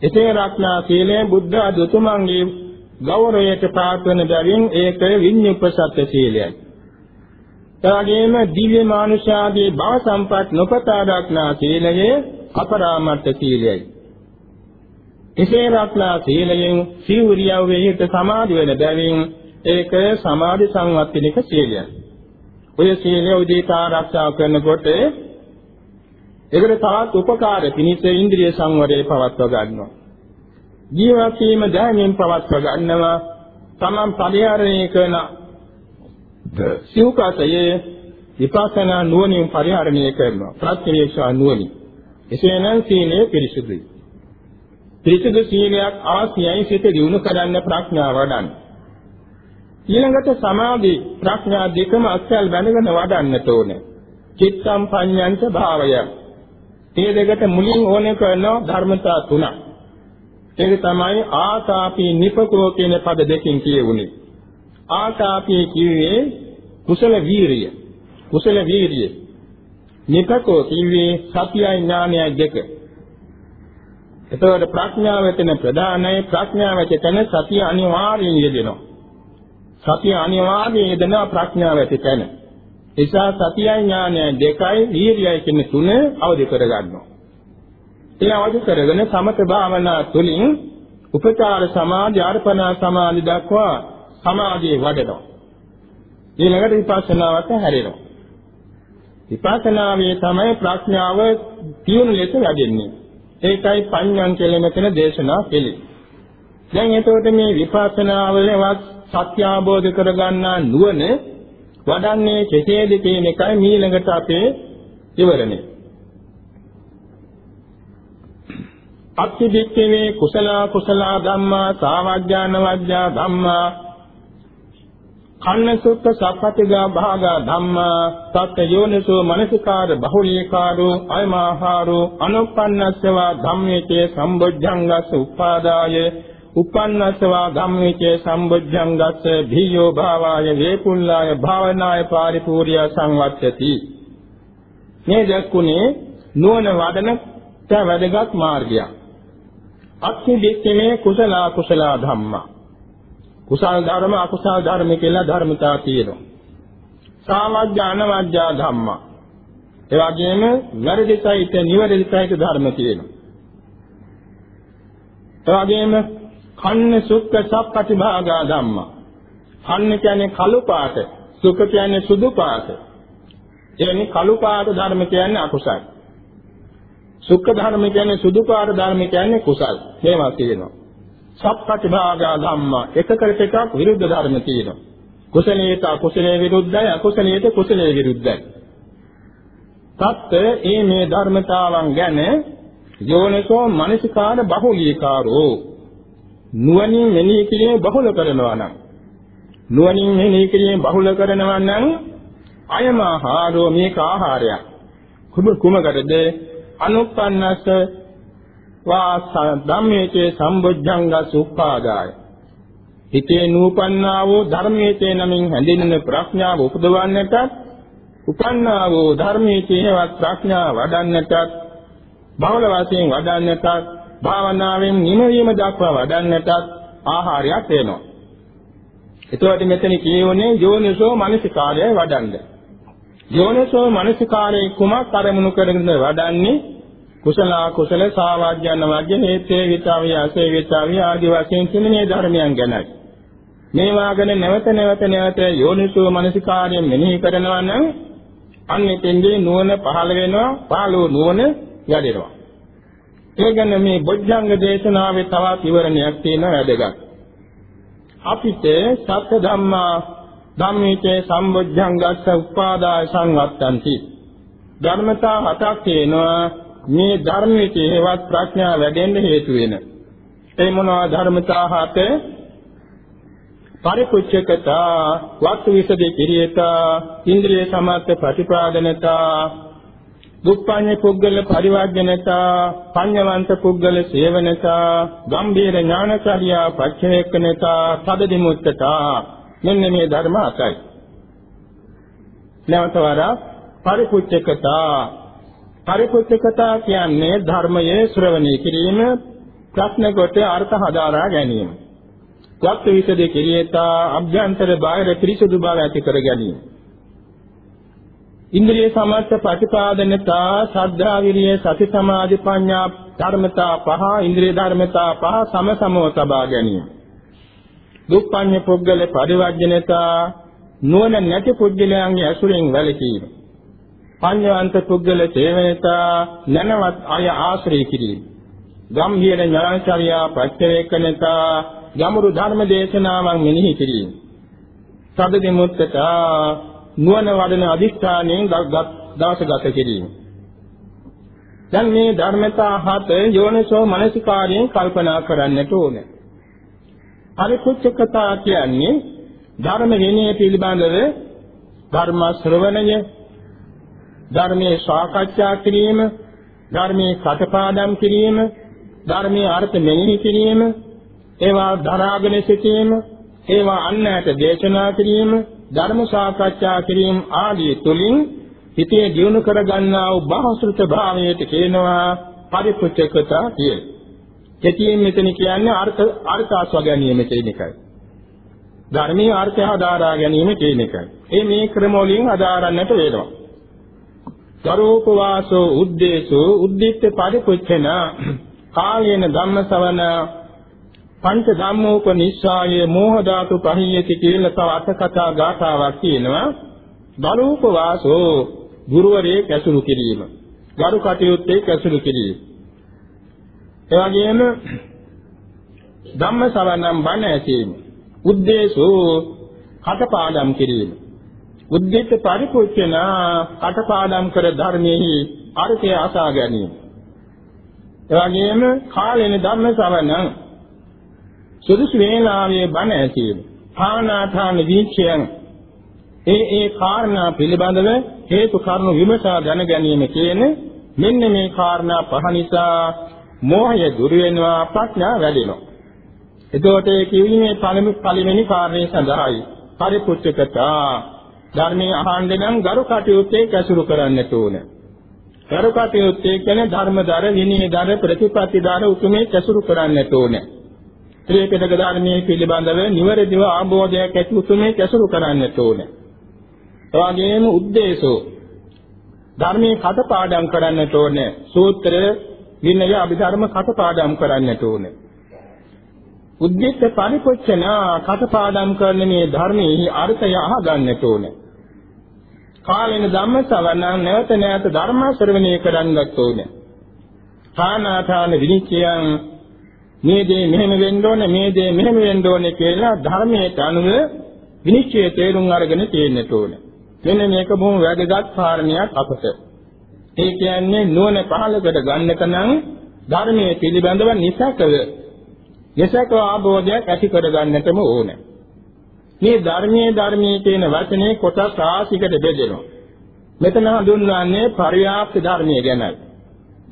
එසේ රක්නා සීලය බුද්ධ අදුතුමන්ගේ ගෞරවයට පාත්වන බැවින් ඒක විඤ්ඤුප්පසත්ත්‍ය සීලයයි. එවැගේම දිව්‍ය මානුෂාදී භව සම්පත් නොපතා දක්නා සීලය අපරාමර්ථ සීලයයි. එසේ රත්නා සීලයෙන් සිවුරියව වේහිත සමාධි වෙන බැවින් ඒක සමාධි සංවත්තිනික සීලයයි. ඔය සීලය උදේට ආරක්ෂා කරනකොට ඒකට තවත් උපකාර පිණිස ඉන්ද්‍රිය සංවරය පවත්වා ගන්නවා. ජීවත් වීම දැනෙමින් පවත්ව ගන්නවා තමන් පරිහරණය කරන සිව්කාසයේ විපස්සනා නුවණින් පරිහරණය කරනවා. ප්‍රත්‍යවේක්ෂා නුවණින්. එසේනම් සීලය පිරිසුදුයි. පිරිසුදු සීලයක් අවශ්‍යයි සිත දියුණු කරන්න ප්‍රඥාව වඩන්න. ඊළඟට සමාධි ප්‍රඥා දෙකම අත්‍යල් බැඳගෙන වඩන්නට ඕනේ. චිත්තම් පඤ්ඤංච භාවය. මේ දෙකට මුලින් ඕනේ කරන ධර්මතා තුනක් ඒක තමයි ආතාපි නිපකෝ කියන පද දෙකකින් කියවුනේ. ආතාපි කිව්වේ කුසල වීරිය. කුසල වීරිය. නිපකෝ කිව්වේ සතියයි ඥානයයි දෙක. එතකොට ප්‍රඥාව වෙන ප්‍රධානයි ප්‍රඥාව වෙන සතිය අනිවාර්යෙන් යෙදෙනවා. සතිය අනිවාර්යෙන් යෙදෙනවා ප්‍රඥාව වෙතන. නිසා සතියයි ඥානයයි දෙකයි වීරියයි කියන තුන අවදි කරගන්නවා. ඒ අවදි කරගෙන සමත භාවනා තුළින් උපචාර සමාධි අර්පණා සමාධි දක්වා සමාධිය වඩනවා. ඊළඟට විපස්සනාවට හැරෙනවා. විපස්සනාවේ තමයි ප්‍රඥාව තියුණු ලෙස වැඩෙන්නේ. ඒකයි පඤ්ඤං කියලා මෙතන දේශනා කෙලි. දැන් එතකොට මේ විපස්සනාවලවත් සත්‍ය අවබෝධ කරගන්නා නුවණ වඩන්නේ කෙසේද කියන එකයි ඊළඟට අපේ ඉවරණය. අත්තිදික්කේ කුසල කුසල ධම්මා සාවඥාන වඥා ධම්මා කන්නසුත්ත සප්පතිගා භාගා ධම්මා තත් යෝනිසෝ මනසිකාර බහුලීකාරෝ අයමාහාරෝ අනුප්පන්නස්සවා ධම්මේචේ සම්බොජ්ජංගස්ස උපාදාය උපන්නස්සවා ධම්මේචේ සම්බොජ්ජංගස්ස භීයෝ භාවාය වේපුල්ලාය භාවනාය පාරිපූර්ය සංවත්තති මේ දැක්ුණේ නුවණ වඩන වැදගත් මාර්ගයක් අත්ථි දෙක්කේ කුසල කුසල ධම්මා. කුසල ධර්ම අකුසල ධර්ම කියලා ධර්මතා තියෙනවා. සාමජ්ජාන වජ්ජා ධම්මා. ඒ වගේම වැරදි සහිත නිවැරදි සහිත ධර්ම තියෙනවා. ඒ වගේම කන්න සුක්ඛ සප්පටිභාගා ධම්මා. කන්න කියන්නේ කළු පාට, සුඛ කියන්නේ සුදු පාට. එවැනි කළු පාට ධර්ම කියන්නේ අකුසල. සුඛ ධර්ම කියන්නේ සුදුකාර ධර්ම කියන්නේ කුසල්. මේවා තියෙනවා. සප්පටිභාගා ධම්මා එකකට එකක් විරුද්ධ ධර්ම තියෙනවා. කුසලයට අකුසලයේ විරුද්ධයි අකුසලයට කුසලයේ විරුද්ධයි. තත් ඒ මේ ධර්මතාවන් ගැන යෝනිසෝ මනසිකාර බහුලීකාරෝ නුවණින් මෙනෙහි කිරීම බහුල කරනවා නම් නුවණින් මෙනෙහි කිරීම බහුල කරනවා නම් අයමහාරෝ මේක ආහාරයක් කුම කුමකටද අනුප්පන්නස්ස වාස ධම්මේචේ සම්බුද්ධංග සුඛාදාය හිතේ නූපන්නා වූ ධර්මයේ නමින් හැඳින්වෙන ප්‍රඥාව උපදවන්නටත් උපන්නා වූ ධර්මයේ චේවත් ප්‍රඥා වඩන්නටත් බහුල වශයෙන් වඩන්නටත් භාවනාවෙන් නිමවීම දක්වා වඩන්නටත් ආහාරයක් වෙනවා. එතකොට මෙතන කියවනේ යෝනිසෝ මනසිකාරය වඩන්න. යෝනිසෝ මනසිකාරයේ කුමක් අරමුණු කරගෙන වඩන්නේ? කුසල කුසල සාවාජ්‍යන වර්ග හේතේ විතාවිය අසේ විතාවිය ආදී වශයෙන් කියන්නේ ධර්මයන් ගැනයි. මේවා ගැන නැවත නැවත නැවත යෝනිසෝ මනසිකාරයෙන් මෙනෙහි කරනවා නම් අන්නෙතෙන්දී නුවණ පහළ වෙනවා පහළ වූ නුවණ යදෙනවා. ඒ ගැන මේ බොජ්ජංග දේශනාවේ තවත් විවරණයක් තියෙනවා වැදගත්. අපිට සත්‍ය ධම්මා ධම්මේචේ සම්බොජ්ජංගස්ස උපාදාය සංවත්තಂತಿ. ධර්මතා හතක් තියෙනවා මේ ධර්මයේ හේවත් ප්‍රඥා වැඩෙන්න හේතු වෙන. ඒ මොනවා ධර්මතා හතේ පරිපුච්ඡකතා වස්තු විසදී කිරියතා ඉන්ද්‍රිය සමත්ත ප්‍රතිපාදනතා දුප්පඤ්ඤ පුද්ගල පරිවර්ජනතා පඤ්ඤවන්ත පුද්ගල සේවනතා ගම්බීර ඥානචර්යා පච්චේකනතා සදදිමුත්තතා මෙන්න මේ ධර්ම අතයි නැවත වරා පරිපුච්ඡකතා පරිපුච්ඡකතා කියන්නේ ධර්මයේ ශ්‍රවණය කිරීම ප්‍රශ්න කොට අර්ථ හදාරා ගැනීම වක්ත විසදේ කෙරියතා අභ්‍යන්තර බාහිර පිරිසුදු බව ඇති කර ගැනීම. ඉන්ද්‍රිය සමර්ථ ප්‍රතිපාදනතා ශ්‍රද්ධා විරිය සති සමාධි ප්‍රඥා ධර්මතා පහ ඉන්ද්‍රිය ධර්මතා පහ සමසමව තබා ගැනීම. දුප්පඤ්ඤ පුද්ගල පරිවර්ජනතා නුවණ නැති පුද්ගලයන්ගේ අසුරෙන් වැළකීම. පඤ්ඤවන්ත පුද්ගල සේවනතා නැනවත් අය ආශ්‍රය කිරීම. ගම්භීර ඥානචර්යා ප්‍රත්‍යවේකනතා යමුරු ධර්ම දේශනාවන් මෙනෙහි කිරීම. සබ්ද දෙමුත්තට නුවණ වඩන අදිස්ථානයෙන් දවස ගත කිරීම. දැන් මේ ධර්මතා හත යෝනිසෝ මනසිකාරයෙන් කල්පනා කරන්නට ඕනේ. පරිකුච්චකතා කියන්නේ ධර්ම විනය පිළිබඳව ධර්ම ශ්‍රවණය ධර්මයේ සාකච්ඡා කිරීම ධර්මයේ කටපාඩම් කිරීම ධර්මයේ අර්ථ මෙනෙහි කිරීම ඒවා දරාගෙන සිටීම, ඒවා අන්නයට දේශනා කිරීම, ධර්ම සාකච්ඡා කිරීම ආදී තුලින් හිතේ දියුණු කරගන්නා වූ බාහසෘත භාවයට කියනවා පරිපුච්ඡකතා කියලා. කෙටියෙන් මෙතන කියන්නේ අර්ථ අර්ථ ආස්ව ගැනීම කියන එකයි. ධර්මීය අර්ථය හදාරා ගැනීම කියන එකයි. ඒ මේ ක්‍රම වලින් හදාරන්නට වෙනවා. දරෝපවාසෝ උද්දේශෝ උද්දිත්ත පරිපුච්ඡන කායේන ධම්මසවන පංච ධම්මෝපනිස්සායේ මෝහ ධාතු පහියති කියලා තව අට කතා ගාථාවක් තියෙනවා. බලූප වාසෝ ගුරුවරේ කැසුරු කිරීම. ගරු කටයුත්තේ කැසුරු කිරීම. ඒ වගේම ධම්ම ශ්‍රවණම් බණ ඇසීම. උද්දේශෝ කටපාඩම් කිරීම. උද්දේශ පරිපූර්ණ කටපාඩම් කර ධර්මයේ අර්ථය අසා ගැනීම. ඒ වගේම කාලේන ධම්ම ශ්‍රවණම් සුදුසු වේලාවේ බණ ඇසීම ආනාපාන වීක්ෂයන් ඒ ඒ කාරණා පිළිබඳව හේතු කාරණු විමසා දැන ගැනීම කියන මෙන්න මේ කාරණා පහ නිසා මෝහය දුරු වෙනවා ප්‍රඥා වැඩෙනවා එතකොට ඒ කියීමේ පළවෙනි කාරණේ සඳහායි පරිපුච්ඡකතා ධර්මයේ අහන්න නම් ගරු කටයුත්තේ කැසුරු කරන්නට ඕන. ගරු කටයුත්තේ කියන්නේ ධර්මදර විනයදර ප්‍රතිපත්තිදර උතුමේ කැසුරු කරන්නට ඕනේ. ත්‍රිපිටක ධර්මයේ පිළිබඳව නිවැරදිව ආબોධයක් ඇති උතුමේ කැසුරු කරන්නට ඕනේ. එවාගෙම උද්දේශෝ ධර්මයේ කටපාඩම් කරන්නට ඕනේ. සූත්‍ර විනය අභිධර්ම කටපාඩම් කරන්නට ඕනේ. උද්දේශ පරිපොච්චන කටපාඩම් කරන මේ ධර්මයේ අර්ථය අහගන්නට ඕනේ. කාලෙන ධම්ම ශ්‍රවණ නැවත නැවත ධර්ම ශ්‍රවණය කරන්නත් ඕනේ. ථානාථාන විනිශ්චයන් මේ දේ මෙහෙම වෙන්න ඕනේ මේ දේ මෙහෙම වෙන්න ඕනේ කියලා ධර්මයට අනුව විනිශ්චය තේරුම් අරගෙන තියෙන්නට ඕනේ. මෙන්න මේක බොහොම වැදගත් කාරණයක් අපට. ඒ කියන්නේ නුවණ පහළකට ගන්නක නම් ධර්මයේ පිළිබඳව නිසකව නිසකව ආબોධයක් ඇති කර ගන්නටම ඕනේ. මේ ධර්මයේ ධර්මයේ කියන වචනේ කොටස් රාශියකට බෙදෙනවා. මෙතන හඳුන්වන්නේ පරියාප්ත ධර්මයේ ගැනයි.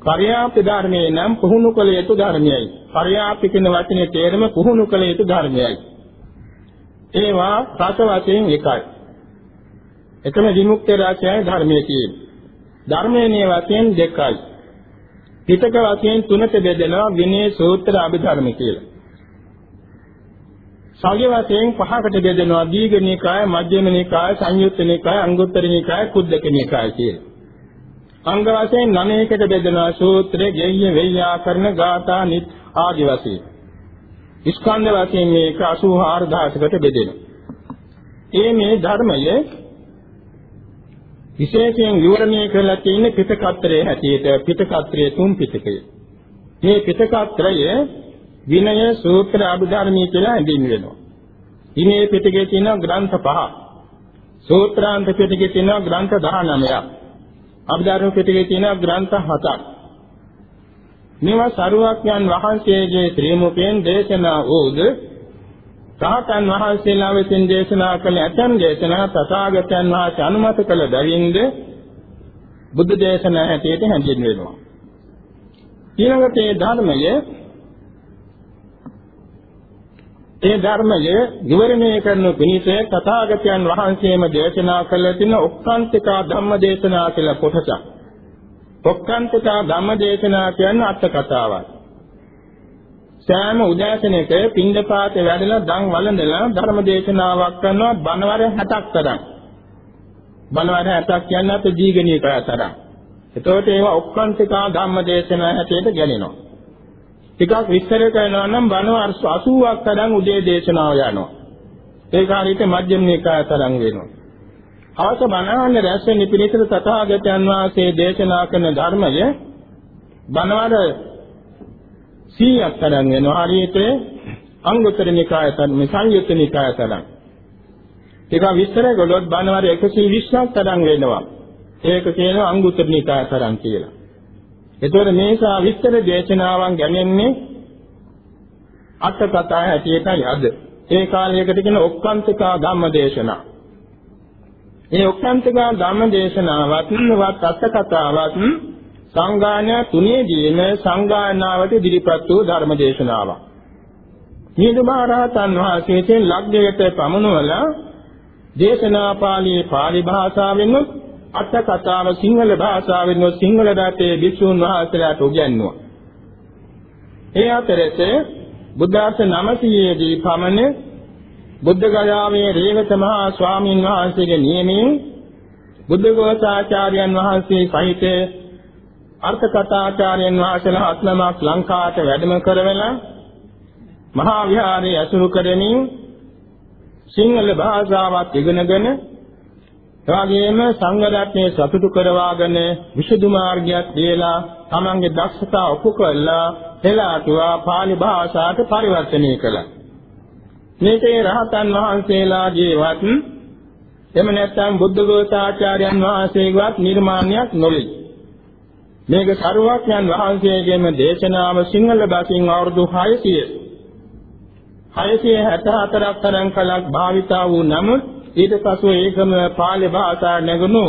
පරියාප්ත ධර්මයේ නම් පුහුණු කළ යුතු ධර්මයයි. පරියාප්ත කියන වචනේ තේරුම පුහුණු කළ යුතු ධර්මයයි. ඒවා රස වශයෙන් එකයි. එකම විමුක්ති රාශියයි ධර්මයේ තියෙන්නේ. ධර්මයේ වශයෙන් දෙකයි. පිටක වශයෙන් තුනට බෙදෙනවා විනය සූත්‍ර අභිධර්ම කියලා. සංඝ වශයෙන් පහකට බෙදෙනවා දීඝ නිකාය, මධ්‍යම නිකාය, සංයුත්ත නිකාය, අංගුත්තර නිකාය, කුද්දක නිකාය කියලා. අංග වශයෙන් නවයකට බෙදෙනවා සූත්‍රය, ගෙය්‍ය, වෙය්‍යාකරණ, ගාථා, නිත් ආදි වශයෙන්. ස්කන්ධ වශයෙන් මේක 84000කට බෙදෙනවා. ඒ මේ ධර්මය විශේෂයෙන් විවරණය කරලා තියෙන පිටකත්‍රයේ හැටියට පිටකත්‍රයේ තුන් පිටකය. මේ පිටකත්‍රය විනය සූත්‍ර අභිධර්මී කියලා හැඳින් වෙනවා. විනය පිටකේ තියෙන ග්‍රන්ථ පහ. සූත්‍රාන්ත පිටකේ තියෙන ග්‍රන්ථ 19ක්. අභිධර්ම පිටකේ තියෙන ග්‍රන්ථ 7ක්. මේවා සරුවක්යන් වහන්සේගේ ශ්‍රී මුඛයෙන් දේශනා වූද සාතන් වහන්සේලා විසින් දේශනා කළ ඇතන් දේශනා තථාගතයන් වහන්සේ අනුමත කළ බැවින්ද බුද්ධ දේශනා හැටියට හැඳින්වෙනවා. ඊළඟට මේ ධර්මයේ ඒ ධර්මය විවරණය කරන පිණිස තථාගතයන් වහන්සේම දේශනා කළ තින ඔක්කාන්තිකා ධම්ම දේශනා කියලා කොටසක්. ඔක්කාන්තිකා ධම්ම දේශනා කියන්නේ අට කතාවක්. සෑම උදෑසනක පින්දපාත වැඩලා දන් වළඳලා ධර්ම දේශනාවක් කරනවා බණවර 60ක් තරම්. බණවර 60ක් කියන්නේ අපේ දීගණීකය තරම්. එතකොට ඒවා ඔක්කාන්තිකා ධම්ම දේශනා හැටියට ගැලෙනවා. ටිකක් විස්තර කරනවා නම් බණ 80ක් තරම් උදේ දේශනාව යනවා. ඒක හරියට මධ්‍යම නිකාය තරම් වෙනවා. අවස බණවන්න රැස් වෙන පිළිතර තථාගතයන් වහන්සේ දේශනා කරන ධර්මය බණවර 100ක් තරම් වෙනවා. හරියට අංගුත්තර නිකාය තරම් සංයුත්ත නිකාය තරම්. ඒක විස්තර කළොත් බණවර 120ක් තරම් වෙනවා. ඒක කියනවා අංගුත්තර නිකාය තරම් කියලා. එතකොට මේසා විස්තර දේශනාවන් ගැනෙන්නේ අට කතා හැටියටයි අද. ඒ කාලයකට කියන ඔක්කාන්තිකා ධම්ම දේශනා. මේ ඔක්කාන්තිකා ධම්ම දේශනාවත් වත් අට කතාවත් සංගායන තුනේදීම සංගායනාවට ඉදිරිපත් වූ ධර්ම දේශනාවක්. නිදුමහරහතන් වහන්සේගෙන් ලග්නයට පමනවලා දේශනා පාළියේ පාලි භාෂාවෙන් අට කතාව සිංහල භාෂාවෙන් සිංහල රටේ භික්ෂුන් වහන්සේලාට උගන්වුවා. ඒ අතරේ බුද්ධාර්ථ 900 දී පමණ බුද්ධ ගයාවේ රේවත මහා ස්වාමීන් වහන්සේගේ නියමයෙන් බුද්ධඝෝසාචාර්යයන් වහන්සේ සහිත අර්ථ කථාචාර්යයන් වහන්සේලා අත්නමක් ලංකාවට වැඩම කරවලා මහා විහාරයේ අසුරු කරමින් සිංහල භාෂාවත් ඉගෙනගෙන එවාගෙම සංඝ රත්නයේ සතුටු කරවාගෙන විසුදු මාර්ගයක් දීලා තමන්ගේ දක්ෂතා ඔප්පු කළා එලාටුවා pāli භාෂාවට පරිවර්තනය කළා. මේකේ රහතන් වහන්සේලාගේවත් එම නැත්නම් බුද්ධ ගෝසාචාර්යයන් වහන්සේගේවත් නිර්මාණයක් නොවේ. මේක සරුවක්යන් වහන්සේගේම දේශනාව සිංහල භාෂෙන් අවුරුදු 600 664ක් තරම් කලක් භාවිතා වූ නමුත් ඊට පසු ඒකම පාලි භාෂා නැගුණු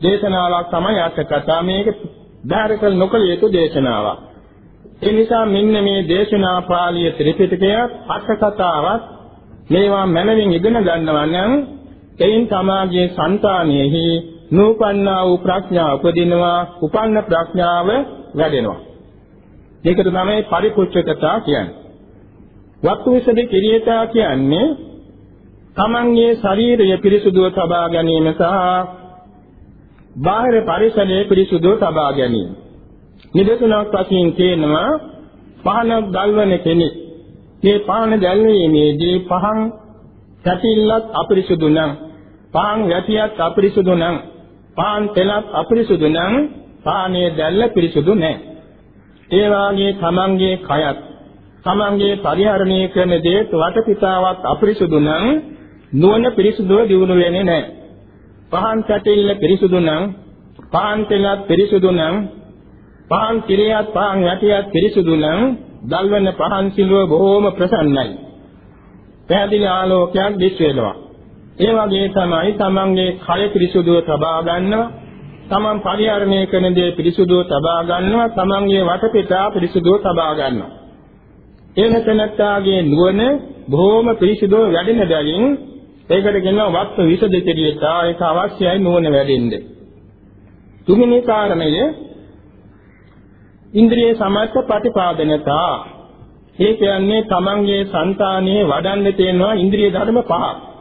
දේශනාවක් තමයි අටකතා මේක ධාරකල් නොකළ යුතු දේශනාවක්. ඒ නිසා මෙන්න මේ දේශනා පාළිය ත්‍රිපිටකය අටකතාවක් මේවා මනමින් ඉගෙන ගන්නවා නම් එයින් සමාජයේ సంతානෙහි නූපන්නා වූ ප්‍රඥාව උපදිනවා උපන්න ප්‍රඥාව වැඩෙනවා. මේකට තමයි පරිපුච්ඡකතා කියන්නේ. වස්තු විසදී කිරියතා කියන්නේ තමන්ගේ ශරීරය පිරිසුදුව තබා ගැනීම සහ බාහිර පරිසරය පිරිසුදුව තබා ගැනීම. නිදසුනක් වශයෙන් කියනවා පහනක් දැල්වන කෙනෙක්. මේ පහන දැල්වීමේදී පහන් සැටිල්ලත් අපිරිසුදු නම්, පහන් වැටියත් අපිරිසුදු නම්, පහන් තෙලත් අපිරිසුදු නම්, පානේ දැල්ල පිරිසුදු නැහැ. ඒ වාගේ තමන්ගේ කයත් තමන්ගේ පරිහරණය කරන දේත් වටපිටාවක් අපිරිසුදු නම් නුවණ පිරිසුදුව දියුණු වෙන්නේ නැහැ. පහන් සැටිල්ල පිරිසුදු නම් පහන් තෙලත් පිරිසුදු නම් පහන් කිරියත් පහන් යටියත් පිරිසුදු නම් දල්වන පහන් සිලුව බොහෝම ප්‍රසන්නයි. පැහැදිලි ආලෝකයක් දිස් වෙනවා. ඒ වගේ තමයි තමන්ගේ කය පිරිසුදුව තබා ගන්නවා. තමන් පරිහරණය කරන දේ පිරිසුදුව තබා ගන්නවා. තමන්ගේ වටපිටා පිරිසුදුව තබා ගන්නවා. එහෙම තැනත්තාගේ නුවණ බොහෝම පිරිසුදුව වැඩෙන බැවින් ඒකට කියනවා වත්ත විසදෙකරියතා ඒක අවශ්‍යයි නුවණ වැඩෙන්න. තුන්වෙනි කාරණය ඉන්ද්‍රිය සමර්ථ ප්‍රතිපාදනතා. ඒ කියන්නේ තමන්ගේ సంతානයේ වඩන්න තියෙනවා ඉන්ද්‍රිය ධර්ම පහක්.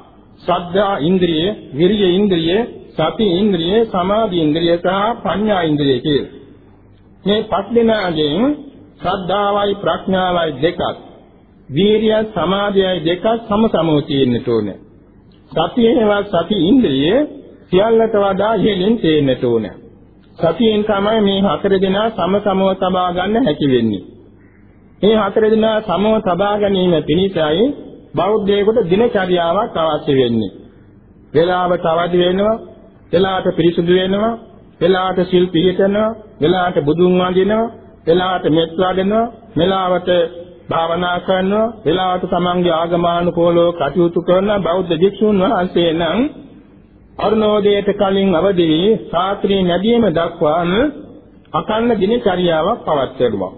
සද්ධා ඉන්ද්‍රිය, විරිය ඉන්ද්‍රිය, සති ඉන්ද්‍රිය, සමාධි ඉන්ද්‍රිය සහ ප්‍රඥා ඉන්ද්‍රිය කියලා. මේ පස් දෙනාගෙන් ශ්‍රද්ධාවයි ප්‍රඥාවයි දෙකක් වීරිය සමාධියයි දෙකක් සමසමව තියෙන්නට ඕනේ. සතියේවත් සති ඉන්ද්‍රිය සියල්ලට වඩා ඉහළින් තියෙන්නට ඕනේ. සතියෙන් තමයි මේ හතර දෙනා සමසමව තබා ගන්න හැකි වෙන්නේ. මේ හතර දෙනා සමව තබා ගැනීම පිණිසයි බෞද්ධයෙකුට දිනචර්යාවක් අවශ්‍ය වෙන්නේ. වේලාවට අවදි වෙනවා, වේලාවට පිරිසුදු වෙනවා, වේලාවට සිල් පිළිපදනවා, වේලාවට බුදුන් වඳිනවා, වෙලාවට මෙත් වඩනවා, වෙලාවට භාවනා කරනවා, වෙලාවට තමන්ගේ ආගමානුකූලව කටයුතු කරන බෞද්ධ භික්ෂුන් වහන්සේ නම් අරුණෝදයට කලින් අවදි වී රාත්‍රී නැදීම දක්වාම අකන්න දිනචරියාවක් පවත්වනවා.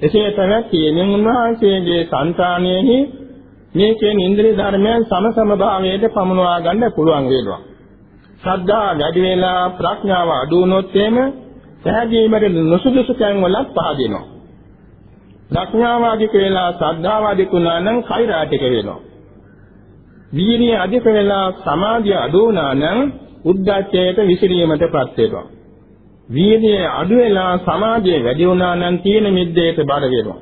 එසේ පැවැත්ීමෙන් උන්වහන්සේගේ సంతානයෙහි මේ කියන ඉන්ද්‍රිය ධර්මයන් සමසම භාවයට පමුණවා ගන්න පුළුවන් වෙනවා. ශ්‍රද්ධා වැඩි වෙලා ප්‍රඥාව අඩු වුණොත් එimhe පැහැදීමට නොසුදුසු තැන් වලත් පහදිනවා. ප්‍රඥාව අධික වෙලා ශ්‍රද්ධාව අධික වුණා නම් කෛරාටික වෙනවා. වීර්යය අධික වෙලා සමාධිය අඩු වුණා නම් උද්දච්චයට විසිරීමටපත් වෙනවා. වීර්යය අඩු වෙලා සමාධිය වැඩි වුණා නම් තීන මිද්දේට බර වෙනවා.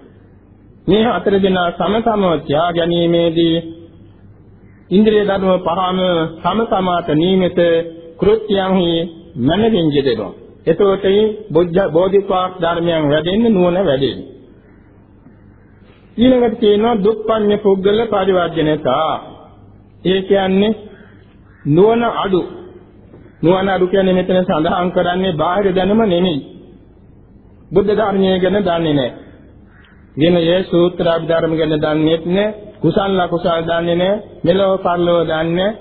මේ හතර දෙනා සමතමව ත්‍යා ගැනීමේදී ඉන්ද්‍රිය ධර්ම පහම සමතමාත නියමිත කෘත්‍යයන්හි මනමින් යෙදෙනවා. එතකොට මේ බෝධිපාක් ධර්මයන් වැඩෙන්නේ නුවණ වැඩෙන්නේ. ඊළඟට කියනවා දුක්ඛඤ්ඤ පුද්ගල පරිවර්ජනතා. ඒ කියන්නේ නුවණ අඩු. නුවණ අඩු කියන්නේ මෙතන සඳහන් කරන්නේ බාහිර දැනුම නෙමෙයි. බුද්ධ ධර්මයේ ගැන දන්නේ නැහැ. විනය සූත්‍ර අභිධර්ම ගැන දන්නේත් නැහැ. කුසල අකුසල දන්නේ නැහැ. මෙලොව පරලොව දන්නේ නැහැ.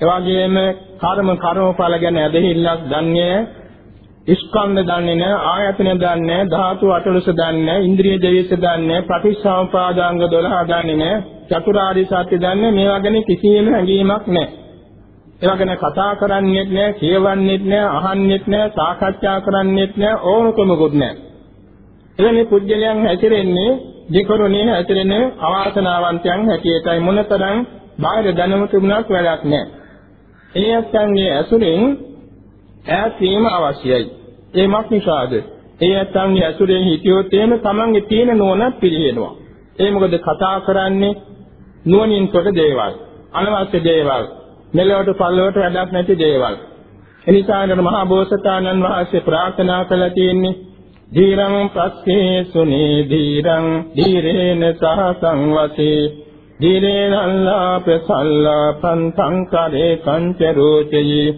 එවාගෙම කර්ම කර්මඵල ගැන ඇදහිල්ලක් දන්නේ නැහැ. ස්කන්ධ දන්නේ නැහැ ආයතන දන්නේ නැහැ ධාතු අටලොස දන්නේ නැහැ ඉන්ද්‍රිය දෙවිස දන්නේ නැහැ ප්‍රතිසම්පාදාංග 12 දන්නේ නැහැ චතුරාර්ය සත්‍ය දන්නේ මේවා ගැන කිසිම හැඟීමක් නැහැ ඒවා ගැන කතා කරන්නේත් නැහැ කියවන්නේත් නැහැ අහන්නේත් නැහැ සාකච්ඡා කරන්නේත් නැහැ ඕනකමකුත් නැහැ එවැනි පුජ්‍යලයන් හැසිරෙන්නේ දෙකරුණේ හැසිරෙන අවාසනාවන්තයන් හැටියටයි මොනතරම් බාහිර දැනුම තිබුණත් වැඩක් නැහැ ඒ අත්ංගේ ඇසුරින් ඈත් වීම අවශ්‍යයි. ඒ මක් නිසාද? ඒ ඇත්තන්ගේ ඇසුරේ හිටියොත් එහෙම තමන්ගේ තියෙන නුවණ පිළිහෙනවා. ඒ මොකද කතා කරන්නේ නුවණින් කොට දේවල්. අනවශ්‍ය දේවල්. මෙලොවට පල්ලවට වැඩක් නැති දේවල්. එනිසා නේද මහා බෝසතාණන් වහන්සේ ප්‍රාර්ථනා කළා තියෙන්නේ ධීරං පස්සේ සුනේ ධීරං ධීරේන සහ සංවසේ ධීරේන අල්ලා ප්‍රසල්ලා පන්තං කරේ කංච රෝචයේ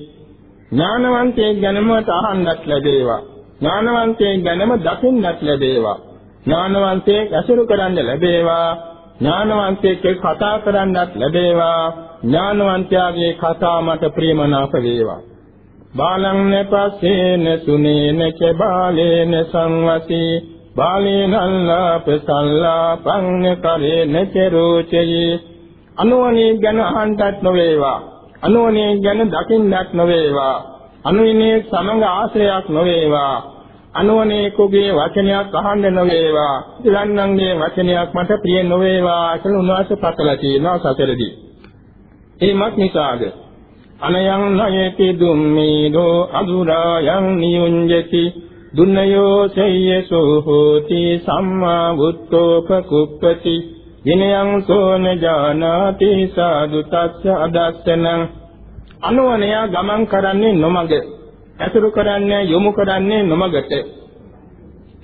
ඥානවන්තයෙක් ගැනම අහන්නත් ලැබේවා. ඥානවන්තයෙක් ගැනම දකින්නත් ලැබේවා. ඥානවන්තයෙක් ඇසුරු කරන්න ලැබේවා. ඥානවන්තයෙක් කතා කරන්නත් ලැබේවා. ඥානවන්තයාගේ කතා මට ප්‍රියමනාප වේවා. බාලං නපස්සේන සුනේන ච බාලේන සංවසී බාලේන අල්ලාපසල්ලා පන්න කරේන ච රෝචයේ අනුවණී ගැන අහන්නත් නොවේවා. අනුවනේ ගැන දකින්නක් නොවේවා. අනුවිනේ සමඟ ආශ්‍රයයක් නොවේවා. අනුවනේකුගේ වචනයක් අහන්න නොවේවා. ඉලන්නන්ගේ වචනයක් මට ප්‍රිය නොවේවා කියලා උන්වහන්සේ පතලා තියෙනවා සතරදී ඒමත් නිසාද? අනයං නයති දුම්මීදෝ අදුරායන් නියුඤ්ජති දුන්නයෝ සෙය්‍යසෝ හෝති සම්මා බුද්ධෝපකුප්පති විනයං සෝන ජානාති සාදු තස්ස අදස්සනං අනුවනය ගමන් කරන්නේ නොමග ඇසුරු කරන්නේ යොමු කරන්නේ නොමගට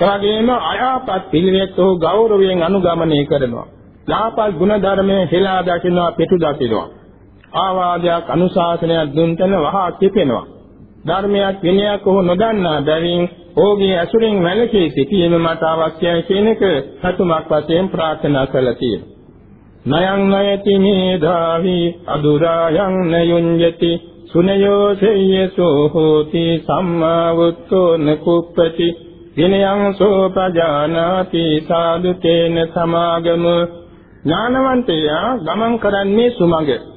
එවැගේම අයාපත් පිළිවෙත් ඔහු ගෞරවයෙන් අනුගමනය කරනවා. ලාපත් ගුණ ධර්මයේ හෙලා දකිනවා පිටු දකිනවා. ආවාදයක් අනුශාසනයක් දුන්තන වහා කිපෙනවා. ධර්මයක් විනයක් ඔහු නොදන්නා බැවින් ඔහුගේ ඇසුරින් වැළකී සිටීම මට අවශ්‍යයි කියන එක සතුමක් වශයෙන් ප්‍රාර්ථනා කළා තියෙනවා. නයං නයති මේධාවි අදුරායන් නයුඤ්ජති සුනයෝ සේයසෝ හෝති සම්මා වුත්තෝ නකුප්පති විනයං සෝපජානාති සාදු තේන සමාගම ඥානවන්තයා ගමන් කරන්නේ සුමඟ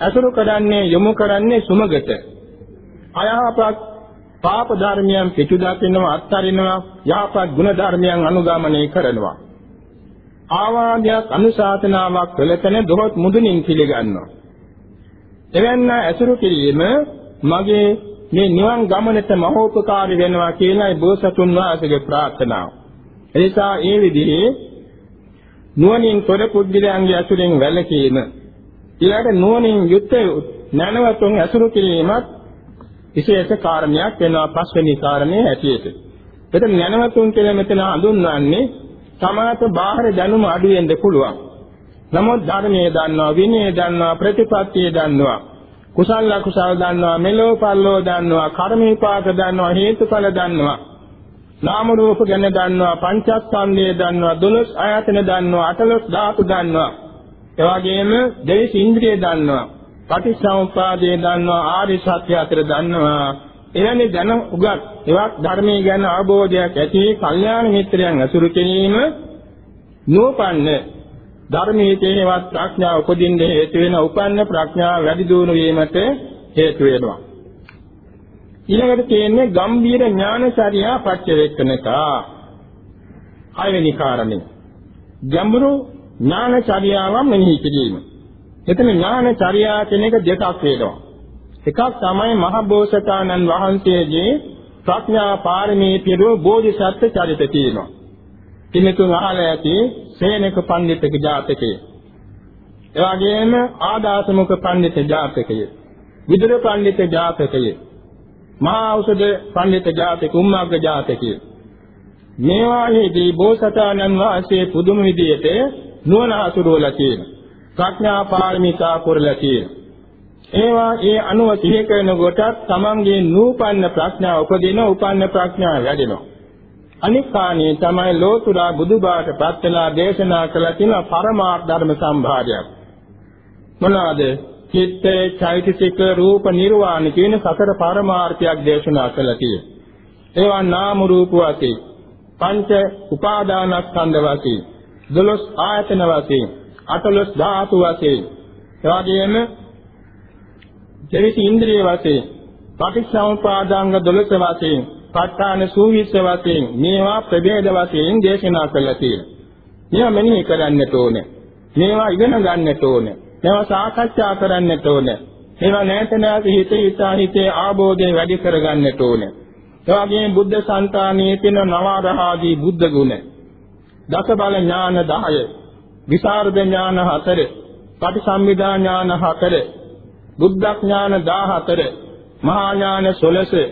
අසුරු කරන්නේ යොමු කරන්නේ සුමගට. අයහපත් පාප ධර්මයන් පිටු දකින්නවා අත්හරිනවා යහපත් ගුණ ධර්මයන් අනුගමනය කරනවා. ආවාදයක් අනුශාසනාවක් කළතන දොහොත් මුදුනින් පිළිගන්නවා. එවැන්න ඇසුරු කිරීම මගේ මේ නිවන් ගමනට මහෝපකාරී වෙනවා කියලායි බෝසතුන් වහන්සේගේ ප්‍රාර්ථනාව. එනිසා ඒ විදිහේ නුවණින් තොර පුද්ගලයන්ගේ ඇසුරෙන් වැළකීම ඊළඟට නුවණින් යුත් නැනවතුන් ඇසුරු කිරීමත් විශේෂ කාරණයක් වෙනවා පස්වෙනි කාරණේ හැටියට. එතන නැනවතුන් කියලා මෙතන හඳුන්වන්නේ සමාත බාහිර දැනුම අඩු වෙන්න පුළුවන්. නමුත් ධර්මයේ දන්නවා විනය දන්නවා ප්‍රතිපත්තිය දන්නවා කුසල අකුසල දන්නවා මෙලෝ පල්ලෝ දන්නවා කර්ම විපාක දන්නවා හේතුඵල දන්නවා නාම රූප ගැන දන්නවා පංචස්කන්ධය දන්නවා දොළොස් ආයතන දන්නවා අටලොස් ධාතු දන්නවා එවාගෙම දෙවිස් ඉන්ද්‍රිය දන්නවා පටිච්චසමුප්පාදය දන්නවා ආරි සත්‍ය අතර දන්නවා එවැනි දැන උගත් එවක් ධර්මයේ ගැන අවබෝධයක් ඇති කල්යාණ මිත්‍රයන් අසුරු කිරීම නෝපන්නේ ධර්මයේ තේනවත් ප්‍රඥාව උපදින්න හේතු වෙන උපන්න ප්‍රඥාව වැඩි දියුණු වීමට හේතු වෙනවා. ඊළඟට තියෙන්නේ ගම්බීර ඥානචර්යා පච්චවේක්කනකා. හයවෙනි කාරණේ. ගැඹුරු ඥානචර්යාවන් මෙනෙහි කිරීම. එතන ඥානචර්යා කියන එක දෙකක් වෙනවා. එකක් තමයි මහ බෝසතාණන් වහන්සේගේ ප්‍රඥා පාරමී පිරුව බෝධිසත්ව චරිත තියෙනවා. පින්තුන් අහලා ඇති සේනක පඬිතුක ජාතකය. ඒ වගේම ආදාසමුඛ පඬිත ජාතකය. විදුර පඬිත ජාතකය. මහා ඖෂධ පඬිත ජාතක උම්මග්ග ජාතකය. මේවාෙහිදී බෝසතාණන් වහන්සේ පුදුම විදියට නුවණ අසුරවලා තියෙනවා. ප්‍රඥා පාරමිතා පුරලා තියෙනවා. ඒවා ඒ අනුව සිහි කරන කොට තමන්ගේ නූපන්න ප්‍රඥාව උපදින උපන්න ප්‍රඥාව වැඩෙනවා. අනික් කාණේ තමයි ලෝතුරා බුදුබාට පත් වෙලා දේශනා කළ තියෙන පරමාර්ථ ධර්ම සම්භාරයක්. මොනවාද? චිත්තේ චෛතසික රූප නිර්වාණ කියන සතර පරමාර්ථයක් දේශනා කළා කියේ. ඒවා නාම රූප වශයෙන් පංච උපාදානස්කන්ධ වශයෙන් දොළොස් ආයතන වශයෙන් අටලොස් ධාතු වශයෙන් එවාගෙම දෙවිසි ඉන්ද්‍රිය වශයෙන් පටිච්චසමුපාදාංග දොළොස් වශයෙන් ප ဋ ාණ සූවිස්ස වශයෙන් මේවා ප්‍රභේද වශයෙන් දේශනා කළා කියලා. මේවා මෙනෙහි කරන්නට ඕනේ. මේවා ඉගෙන ගන්නට ඕනේ. මේවා සාකච්ඡා කරන්නට ඕනේ. මේවා නැත නැති හිතේ ඉතා හිතේ ආબોධය වැඩි කරගන්නට ඕනේ. එවාගෙම බුද්ධ సంతානයේ තියෙන නවරහාදී බුද්ධ ගුණ දස බල ඥාන 10, විසරද ඥාන 4, පටිසම්භිදා ඥාන 4, බුද්ධ ඥාන 14, මහා ඥාන 16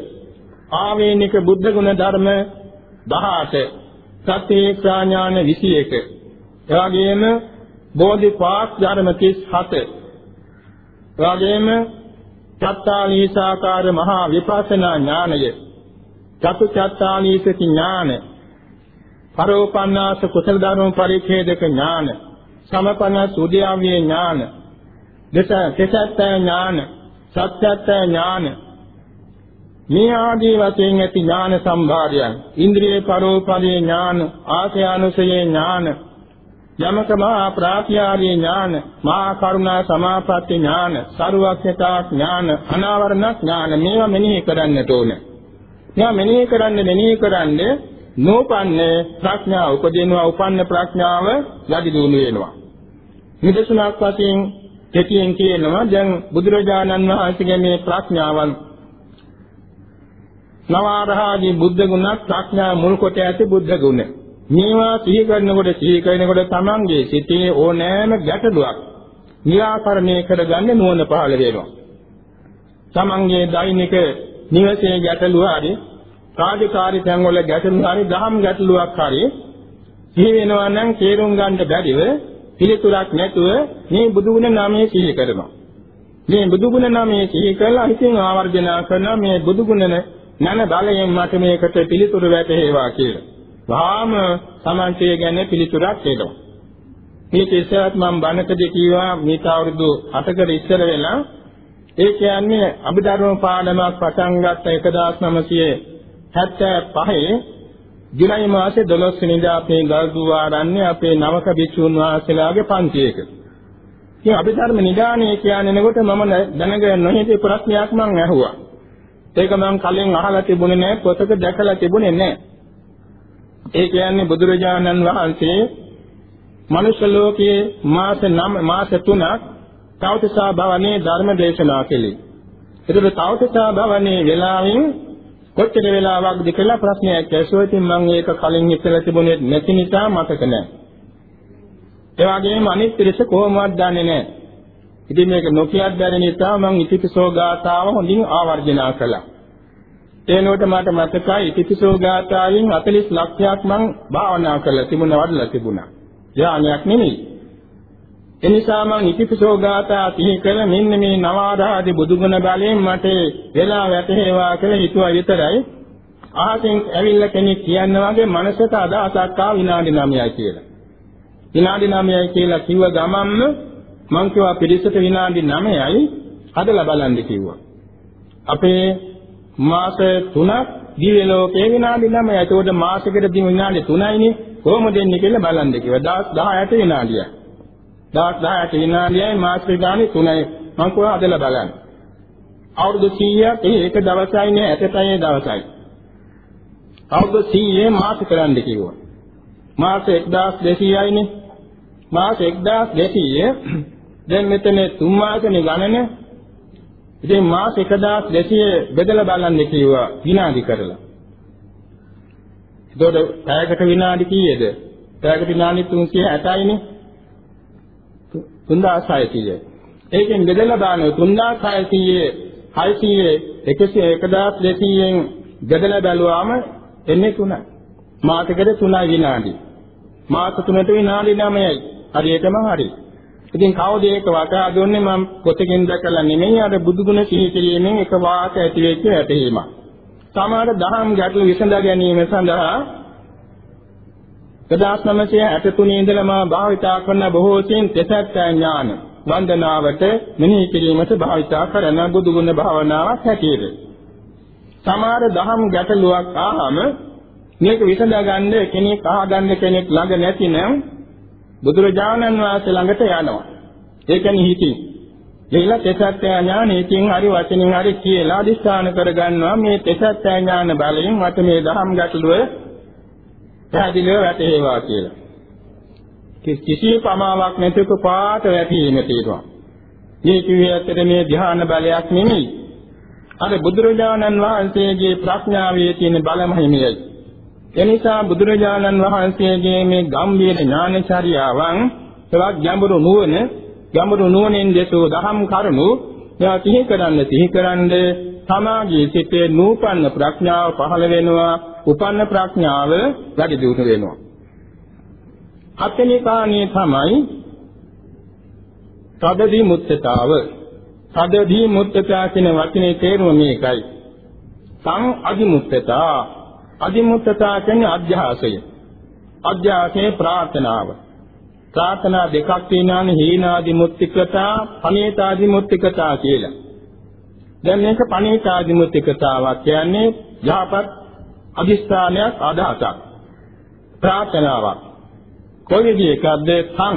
ආවේනික බුද්ධ ගුණ ධර්ම 18 සත්‍යේක්ෂා ඥාන 21 එවාගෙම බෝධිපාක් ධර්ම 37 එවාගෙම චත්තාලීසාකාර මහා විපස්සනා ඥානය චතු චත්තාලීසති ඥාන පරෝපන්නාස කුසල ධර්ම පරිච්ඡේදක ඥාන සමපන සුද්ධියාවිය ඥාන දස තෙසත්ත ඥාන සත්‍යත්ත ඥාන මේ ආදී වශයෙන් ඇති ඥාන සම්භාරයන් ඉන්ද්‍රිය පරෝපදී ඥාන ආසයානුසයේ ඥාන යමක මහා ප්‍රාත්‍යාදී ඥාන මහා කරුණා සමාපatti ඥාන සරුවක්ෂතා ඥාන අනාවරණ ඥාන මේවා මෙනෙහි කරන්නට ඕන. මේවා මෙනෙහි කරන්න මෙනෙහි කරන්න නෝපන්නේ ප්‍රඥාව උපදිනවා උපන්න ප්‍රඥාව යටි දිනු වෙනවා. නිදසුනක් වශයෙන් කෙටියෙන් කියනවා දැන් බුදුරජාණන් වහන්සේගේ මේ ප්‍රඥාවන් නවාරහාදී බුද්ධ ගුණත් ප්‍රඥා මුල් කොට ඇති බුද්ධ ගුණ. මේවා සිහි කරනකොට සිහි කරනකොට තමන්ගේ සිතේ ඕනෑම ගැටලුවක් निराකරණය කරගන්න නුවණ පහළ වෙනවා. තමන්ගේ දෛනික නිවසේ ගැටලුව හරි රාජකාරී තැන්වල ගැටලු හරි දහම් ගැටලුවක් හරි සිහි වෙනවා නම් තේරුම් ගන්න බැරිව පිළිතුරක් නැතුව මේ බුදුගුණ නාමයේ සිහි කරනවා. මේ බුදුගුණ නාමයේ සිහි කරලා හිතින් ආවර්ජනා කරන මේ බුදුගුණ නැන බලයෙන් මට මේකට පිළිතුරු වැටේවා කියලා. වාම සමන්තය ගැන පිළිතුරක් එනවා. මේක ඉස්සරත් මම බණකදී කීවා මේක අවුරුදු 8කට ඉස්සර වෙලා ඒ කියන්නේ අභිධර්ම පාඩමක් පටන් ගත්ත 1975 ජුලයි මාසේ 12 වෙනිදා අපේ ගල්දුව ආරණ්‍ය අපේ නවක භික්ෂුන් වහන්සේලාගේ පන්තියක. ඉතින් අභිධර්ම නිදානය කියන්නේ නේකොට මම දැනගෙන නොහිටි ප්‍රශ්නයක් මම අහුවා. ඒක මම කලින් අහලා තිබුණේ නැහැ පොතක දැකලා තිබුණේ නැහැ. ඒ කියන්නේ බුදුරජාණන් වහන්සේ මනුෂ්‍ය ලෝකයේ මාස 9 මාස 3ක් තවතිසා භවනේ ධර්ම දේශනා කළේ. ඒකට තවතිසා භවනේ වෙලාවෙන් කොච්චර වෙලාවක්ද කියලා ප්‍රශ්නයක් ඇසුවා. ඉතින් මම ඒක කලින් ඉස්සෙල්ලා තිබුණේ නැති නිසා මතක නැහැ. ඒ වගේම අනිත් පිරිස කොහොමවත් දන්නේ නැහැ. ඉතින් මේක නොකියත් බැරි නිසා මම ඉතිපිසෝ ගාථාව හොඳින් ආවර්ජනා කළා. එනකොට මට මතකයි ඉතිපිසෝ ගාථාවෙන් 40 ලක්ෂයක් මම භාවනා කළා තිබුණා වඩලා තිබුණා. ඥානයක් නෙමෙයි. එනිසා මම ඉතිපිසෝ ගාථා තිහි කළ මෙන්න මේ නවාරාදී බුදුගුණ බලයෙන් මට වෙලා වැටේවා කියලා හිතුවා විතරයි. අහසින් ඇවිල්ලා කෙනෙක් කියන්න වගේ මනසට අදහසක් ආ විනාඩි 9යි කියලා. විනාඩි 9යි කියලා කිව්ව ගමන්ම මං කිව්වා පිළිසෙට විනාඩි 9යි හදලා බලන්න කිව්වා. අපේ මාස 3ක් දිව්‍ය ලෝකේ විනාඩි 9යි. ඒකෝට මාසෙකට දින විනාඩි 3යිනේ. කොහොමද දෙන්නේ කියලා බලන්න කිව්වා. 10 18 විනාඩියක්. 10 18 විනාඩියයි මාසෙ ගානේ 3යි. මං කිව්වා හදලා බලන්න. අවුරුදු 100ක් ඒ එක දවසයි නේ ඇතටයි දවසයි. අවුරුදු 100 මාස කරන්න කිව්වා. මාස 1200යිනේ. මාස 1200 දැන් මෙතන තුන් මාසෙනේ ගණන. ඉතින් මාස 1200 බෙදලා බලන්න කිව්වා විනාඩි කරලා. එතකොට පැයකට විනාඩි කීයද? පැයකට විනාඩි 360යිනේ. 3600. ඒකෙන් බෙදලා බලනවා 3600 600 1200න් බෙදලා බලුවාම එන්නේ 3යි. මාසෙකට 3යි විනාඩි. මාස 3ට විනාඩි 9යි. හරියටම හරි. ඉතින් කවුද ඒක වටා දුන්නේ මම පොතකින් දැකලා නෙමෙයි අර බුදුගුණ සිහි කිරීමෙන් එක වාක ඇති වෙච්ච ඇතීමක්. සමහර දහම් ගැටළු විසඳා ගැනීම සඳහා 1983 ඉඳලා මා භාවිතා කරන බොහෝ සෙයින් තෙසත්ත්‍ය ඥාන වන්දනාවට මෙනෙහි කිරීමට භාවිතා කරන බුදුගුණ භාවනාවක් හැටියට. සමහර දහම් ගැටලුවක් ආවම මේක විසඳගන්න කෙනෙක් අහගන්න කෙනෙක් ළඟ නැතිනම් බුදුරජාණන් වහන්සේ ළඟට යනවා. ඒ කියන්නේ හිතින්. ගිහිලා තෙසත්ත්‍ය ඥානෙකින් හරි වචනින් හරි කියලා අදිස්ථාන කරගන්නවා මේ තෙසත්ත්‍ය ඥාන බලයෙන් මට මේ දහම් ගැටලුව පැහැදිලිව වැටේවා කියලා. කිසි පමාවක් නැතිව පාට වැටීම තියෙනවා. මේ කිව්වේ ඇත්තට මේ ධ්‍යාන බලයක් නෙමෙයි. අර බුදුරජාණන් වහන්සේගේ ප්‍රඥාවේ තියෙන බලමහිමයයි. එනිසා බුදුරජාණන් වහන්සේගේ මේ ගම්බීර ඥානචර්යාවන් තවත් ගැඹුරු නුවණ ගැඹුරු නුවණින් දෙසූ දහම් කරුණු මේවා සිහි කරන්න සිහි කරන්න සමාගයේ සිටේ නූපන්න ප්‍රඥාව පහළ වෙනවා උපන්න ප්‍රඥාව වැඩි දියුණු වෙනවා. අත්නිකාණේ තමයි තදදී මුත්තතාව. තදදී මුත්තතා කියන වචනේ තේරුම මේකයි. සං අදිමුත්තතා. අදිමුත්තතා කියන්නේ අධ්‍යාසය. අධ්‍යාසයේ ප්‍රාර්ථනාව. ප්‍රාර්ථනා දෙකක් තියෙනවානේ හීනාදි මුත්තිකතා පනේතාදි මුත්තිකතා කියලා. දැන් මේක පණිවිතාදි මුත්‍තිකතාවක් කියන්නේ යහපත් අදිස්ථානයක් අදහසක් ප්‍රාර්ථනාවක්. කොයි විදිහකද සං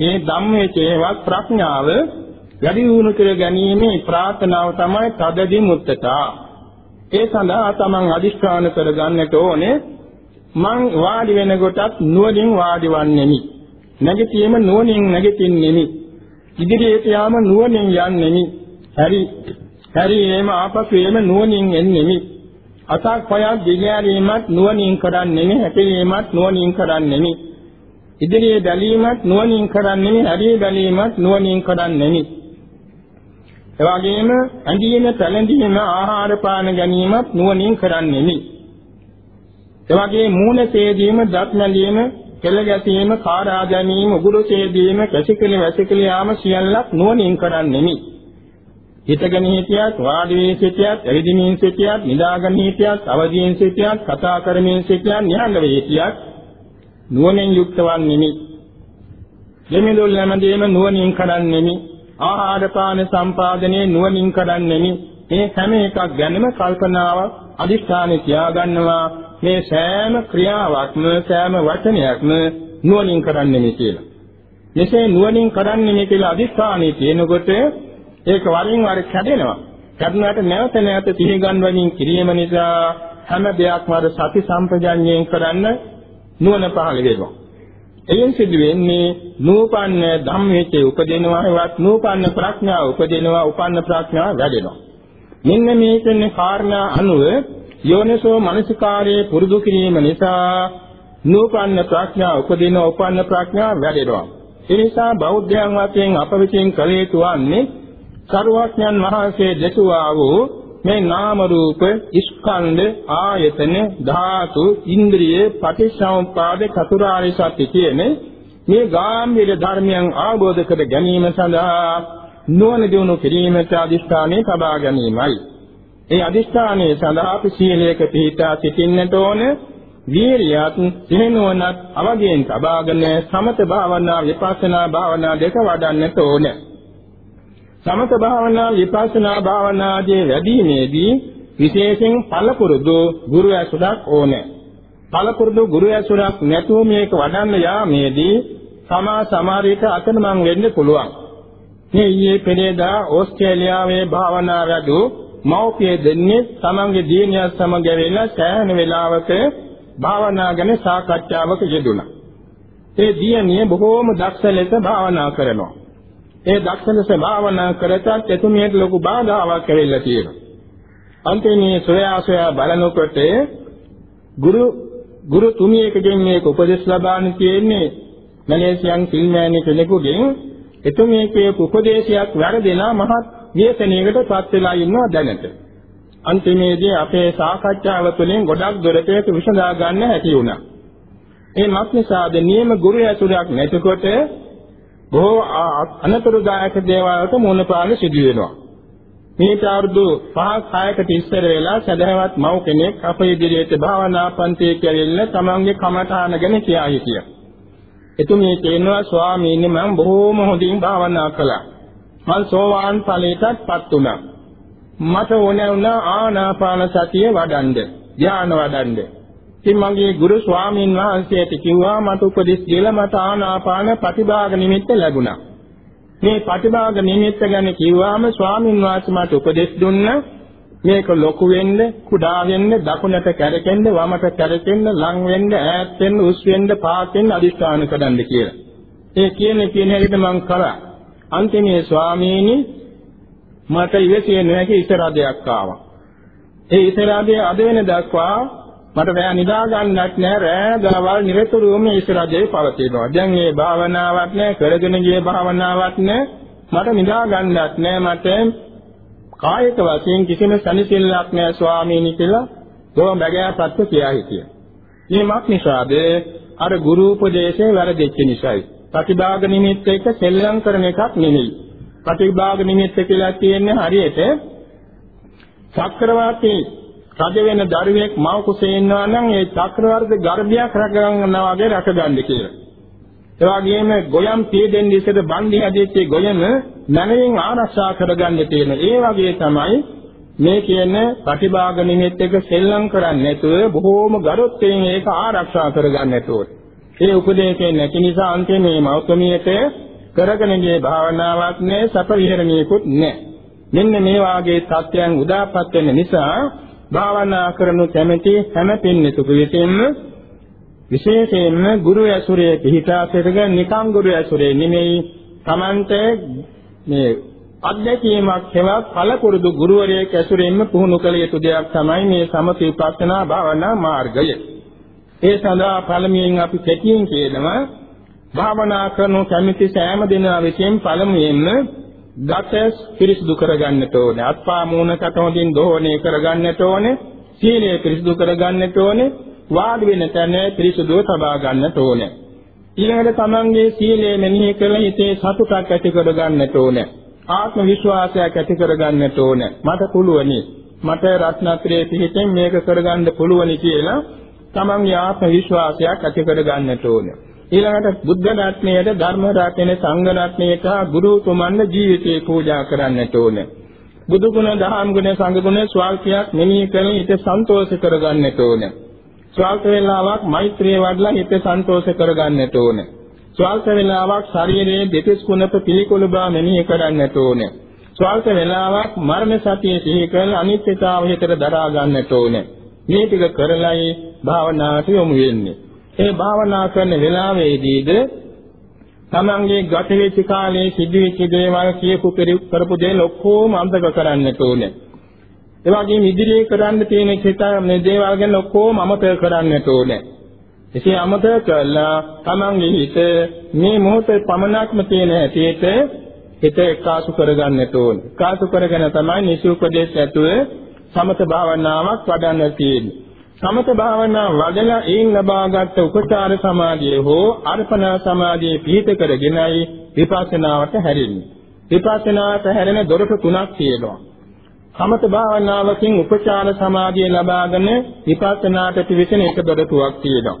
මේ ධම්මයේ චේවත් ප්‍රඥාව වැඩි වුණු කර ගැනීමේ ප්‍රාර්ථනාව තමයි තදදි මුත්තතා ඒ සඳහා තමන් අදිස්ථාන කරගන්නට ඕනේ මං වාඩි වෙන කොටත් නුවණින් වාඩි වන්නෙමි නැගිටීම නුවණින් නැගිටින්නෙමි. ඉදිරියට යාම නුවණින් යන්නෙමි. හරි. හැරීම ආපසු එම නුවණින් එන්නෙමි. අසක් පයක් දිගෑරීමත් නුවණින් කරන්නෙමි. හැපීමත් නුවණින් කරන්නෙමි. ඉදිරියේ බැලීමත් නුවණින් කරන්නෙමි. හැරී බැලීමත් නුවණින් කරන්නෙමි. එවාගෙම ඇඳීම, පැළඳීම, ආහාර පාන ගැනීමත් නුවණින් කරන්නෙමි. එවැගේ මූණ සේදීම, දත් නැලීම, කෙල ගැසීම, කාරා ගැනීම, උගුරු සේදීම, කැසිකලි වැසිකලි යාම සියල්ලක් නුවණින් කරන්නෙමි. හිතගෙන හිටියත්, වාඩි වී සිටියත්, එවිදිමින් සිටියත්, නිදාගෙන හිටියත්, අවදියෙන් සිටියත්, කතා කරමින් සිටියත්, නිහඬ වී හිටියත් නුවණින් යුක්තවන්නෙමි. දෙමිදුල් නැමදීම නුවණින් කරන්නෙමි. ආහාර පාන සම්පාදනයේ නුවණින් කරන්නෙමි. මේ හැම එකක් ගැනම කල්පනාවක් අදිස්ථානෙ තියාගන්නවා මේ සෑම ක්‍රියාවක්ම සෑම වචනයක්ම නුවණින් කරන්නෙමි කියලා. මෙසේ නුවණින් කරන්නෙමි කියලා අදිස්ථානෙ තියෙනකොට ඒක වරින් වර කැඩෙනවා. කැඩුණාට නැවත නැවත සිහි ගන්වමින් කිරීම නිසා හැම දෙයක්ම අර සති සම්පජඤ්ඤයෙන් කරන්න නුවණ පහළ වෙනවා. එයින් සිදු වෙන්නේ නූපන්න ධම්මයේ උපදිනවා හෙවත් නූපන්න ප්‍රඥාව උපදිනවා උපන්න ප්‍රඥාව වැඩෙනවා. මෙන්න මේ කියන්නේ කාරණා අනුව යෝනිසෝ මනසිකාරයේ පුරුදු කිරීම නිසා නූපන්න ප්‍රඥාව උපදින උපන්න ප්‍රඥාව වැඩෙනවා. ඒ නිසා බෞද්ධයන් වශයෙන් අප විසින් කළ යුතු වන්නේ සරුවඥන් වහන්සේ දෙසුවා වූ මේ නාම රූප ස්කන්ධ ආයතන ධාතු ඉන්ද්‍රිය පටිච්චසමුප්පාද චතුරාර්ය සත්‍ය කියන මේ ගාම්භීර ධර්මයන් අවබෝධ කර ගැනීම සඳහා නුවණ දිනු කිරීමට අදිස්ථානයේ තබා ගැනීමයි. ඒ අදිස්ථානයේ සඳහා අපි සීලයක පිහිටා සිටින්නට ඕන වීරියත් සිහිනුවණත් අවදීන් තබාගෙන සමත භාවනා විපස්සනා භාවනා දෙක වඩන්නට ඕනේ. සමත භාවනා විපස්සනා භාවනාදී වැඩිීමේදී විශේෂයෙන් පළපුරුදු ගුරු ඇසුරක් ඕනේ. පළපුරුදු ගුරු ඇසුරක් නැතුව මේක වඩන්න යාමේදී සමා සමාරිත අතනමං වෙන්න පුළුවන්. මේ ඊයේ පෙරේදා ඕස්ට්‍රේලියාවේ භාවනා වැඩු මෞපිය දෙන්නේ තමන්ගේ දියණිය සමග වෙලා සෑහෙන වෙලාවක භාවනා ගැන සාකච්ඡාවක යෙදුණා. ඒ දියණිය බොහෝම දක්ෂ ලෙස භාවනා කරනවා. ඒ දක්ෂ ලෙස භාවනා කරතත් එතුමියට ලොකු බාධාවක් ඇවිල්ලා තියෙනවා. අන්තිමේ සොයා සොයා බලනකොට ගුරු ගුරු තුමියකගෙන් මේක උපදෙස් ලබාන තියෙන්නේ මලේසියන් ෆිල්මෑනි කෙනෙකුගෙන් එතුමිය කියපු උපදේශයක් වැරදෙනා මහත් ව්‍යසනයකට පත් වෙලා ඉන්නවා දැනට. අන්තිමේදී අපේ සාකච්ඡාව තුළින් ගොඩක් දොරටුවක විසඳා ගන්න හැකි වුණා. ඒ මත් නිසාද නියම ගුරු ඇසුරක් නැතිකොට බොහෝ අනතුරුදායක දේවල්වලට මුහුණ පාන්න සිදු වෙනවා. මේට අවුරුදු 5ක් 6කට ඉස්සර වෙලා සදහවත් මව් කෙනෙක් අප ඉදිරියට භාවනා පන්තියේ කියලා තමන්ගේ කමඨාන ගැන කියා හිටියා. එතුමිය කියනවා ස්වාමීනි මම බොහෝම හොඳින් භාවනා කළා. මම සෝවාන් ඵලයටත්පත් වුණා. මට ඕන වුණා ආනාපාන සතිය වඩන්න, ධ්‍යාන වඩන්න. ඉතින් මගේ ගුරු ස්වාමීන් වහන්සේට කිව්වා මට උපදෙස් දීලා මට ආනාපාන ප්‍රතිභාග නිමිත්ත ලැබුණා. මේ ප්‍රතිභාග නිමිත්ත ගැන කිව්වාම ස්වාමීන් වහන්සේ මට උපදෙස් දුන්නා මේක ලොකු වෙන්න, කුඩා වෙන්න, දකුණට කැරකෙන්න, වමට කැරකෙන්න, ලං වෙන්න, ඈත් වෙන්න, උස් වෙන්න, පහත් වෙන්න අදිස්ථාන කරන්න කියලා. ඒ කියන්නේ කියන හැටියට මං කරා. අන්තිමේ ස්වාමීනි මට ඉවසිය නොහැකි ඉතරදයක් ආවා. ඒ ඉතරදේ අද වෙන දක්වා මට රෑ නිදා ගන්නත් නෑ රෑ දවල් නිරතුරුවම ඉස්සරහේ පවතිනවා. දැන් මේ භාවනාවක් නෑ කරගෙන ගිය භාවනාවක් නෑ මට නිදා ගන්නත් නෑ මට කායික වශයෙන් කිසිම සනිසිල්ලක් නෑ ස්වාමීනි කියලා දොම් බගෑපත්තු කියා හිටියා. මේ මක් නිසාද අර ගුරු උපදේශේ වැරදිච්ච නිසායි. ප්‍රතිභාග නිමිත්ත එක සෙල්ලම් කරන එකක් නෙමෙයි. ප්‍රතිභාග නිමිත්ත කියලා කියන්නේ හරියට චක්‍රවාතී රජ වෙන දරුවෙක් මව කුසේ ඉන්නවා නම් ඒ චක්‍රවර්ත ගර්භයක් රැකගන්නවා වගේ රැකගන්න කියලා. ඒ වගේම ගොයම් පියෙදෙන් ඉස්සර බන්දි හැදෙච්ච ගොයම මනමින් ආරක්ෂා කරගන්න තියෙන. ඒ වගේ තමයි මේ කියන ප්‍රතිභාග නිමිත්ත එක සෙල්ලම් කරන්නේ නැතුව බොහෝම ගරුත්වයෙන් ඒක ආරක්ෂා කරගන්න නැතුව. ඒ උපදේශයෙන් නැති නිසා අන්තිමේ මෞතමියට කරගෙන ගිය භාවනාවක් නෑ සැප විහරණියකුත් නෑ. මෙන්න මේ වාගේ තත්යන් උදාපත් වෙන නිසා භාවනා කරනු කැමැති හැම පින්නෙකුට විසින්ම විශේෂයෙන්ම ගුරු ඇසුරේ පිහිටා සිටගෙන නිකං ගුරු ඇසුරේ නෙමෙයි Tamante මේ අධ්‍යක්ීමක් හෙවත් පළපුරුදු ගුරුවරයෙක් ඇසුරෙන්ම පුහුණු කළ යුතු දෙයක් තමයි මේ සමථ විපස්සනා භාවනා මාර්ගය. ඒ සඳහා පළමුවෙන් අපි කෙටියෙන් කියනවා භාවනා කරනු කැමැති සෑම දිනා විසින් පළමුවෙන්ම ගතස් පිරිසිදු කරගන්නට ඕනේ. අත්පා මූණකට හොඳින් දෝහණය කරගන්නට ඕනේ. සීලය පිරිසිදු කරගන්නට ඕනේ. වාඩි වෙන තැන පිරිසුදුව තබා ගන්නට ඕනේ. ඊළඟට තමන්ගේ සීලය මෙනෙහි කරලා හිතේ සතුටක් ඇති කර ගන්නට ඕනේ. ආත්ම විශ්වාසයක් ඇති කර ගන්නට ඕනේ. මට පුළුවනි. මට රත්නත්‍රයේ පිහිටෙන් මේක කරගන්න පුළුවනි කියලා තමන්ගේ ආත්ම විශ්වාසයක් ඇති කර ගන්නට ඕනේ. ඊළඟට බුද්ධ රත්නයට ධර්ම රත්නයේ සංඝ රත්නයට ගුරු තුමන්ගේ ජීවිතේ පූජා කරන්නට ඕනේ. බුදු ගුණ දහම් ගුණ සංඝ ගුණ ස්වල්පයක් මෙනෙහි කරලා හිත සන්තෝෂ කරගන්නට ඕනේ. ස්වල්ප වේලාවක් මෛත්‍රිය වඩලා හිත සන්තෝෂ කරගන්නට ඕනේ. ස්වල්ප වේලාවක් ශරීරයේ දෙතිස් කුණප පිළිකුල බව මෙනෙහි කරන්නට ඕනේ. ස්වල්ප වේලාවක් මරණ සතිය සිහි කරලා අනිත්‍යතාවය හිතට දරා ගන්නට ඕනේ. මේ ටික කරලයි භාවනාවට යොමු වෙන්නේ. ඒ භාවනා කරන වෙලාවේදීද තමන්ගේ ගත වෙච්ච කාලේ සිදුවෙච්ච දේවල් කියපු කරපු දේ ඔක්කොම අමතක කරන්නට ඕනේ. ඒ වගේම ඉදිරියේ කරන්න තියෙන චේතන දේවල් ගැන ඔක්කොම අමතක කරන්නට ඕනේ. එසේ අමතක කළා තමන්ගේ හිත මේ මොහොතේ පමණක්ම තියෙන හැටියට හිත එකාසු කරගන්නට ඕනේ. එකාසු කරගෙන තමයි නිසුපදේශ ඇතුව සමත භාවනාවක් වඩන්න තියෙන්නේ. සමත භාවනා වඩලා ඒන් ලබාගත් උපචාර සමාධිය හෝ අර්පණා සමාධිය පිහිට කරගෙනයි විපස්සනාවට හැරෙන්නේ. විපස්සනාවට හැරෙන දොරටු තුනක් තියෙනවා. සමත භාවනාවකින් උපචාර සමාධිය ලබාගෙන විපස්සනාට පිවිසෙන එක දොරටුවක් තියෙනවා.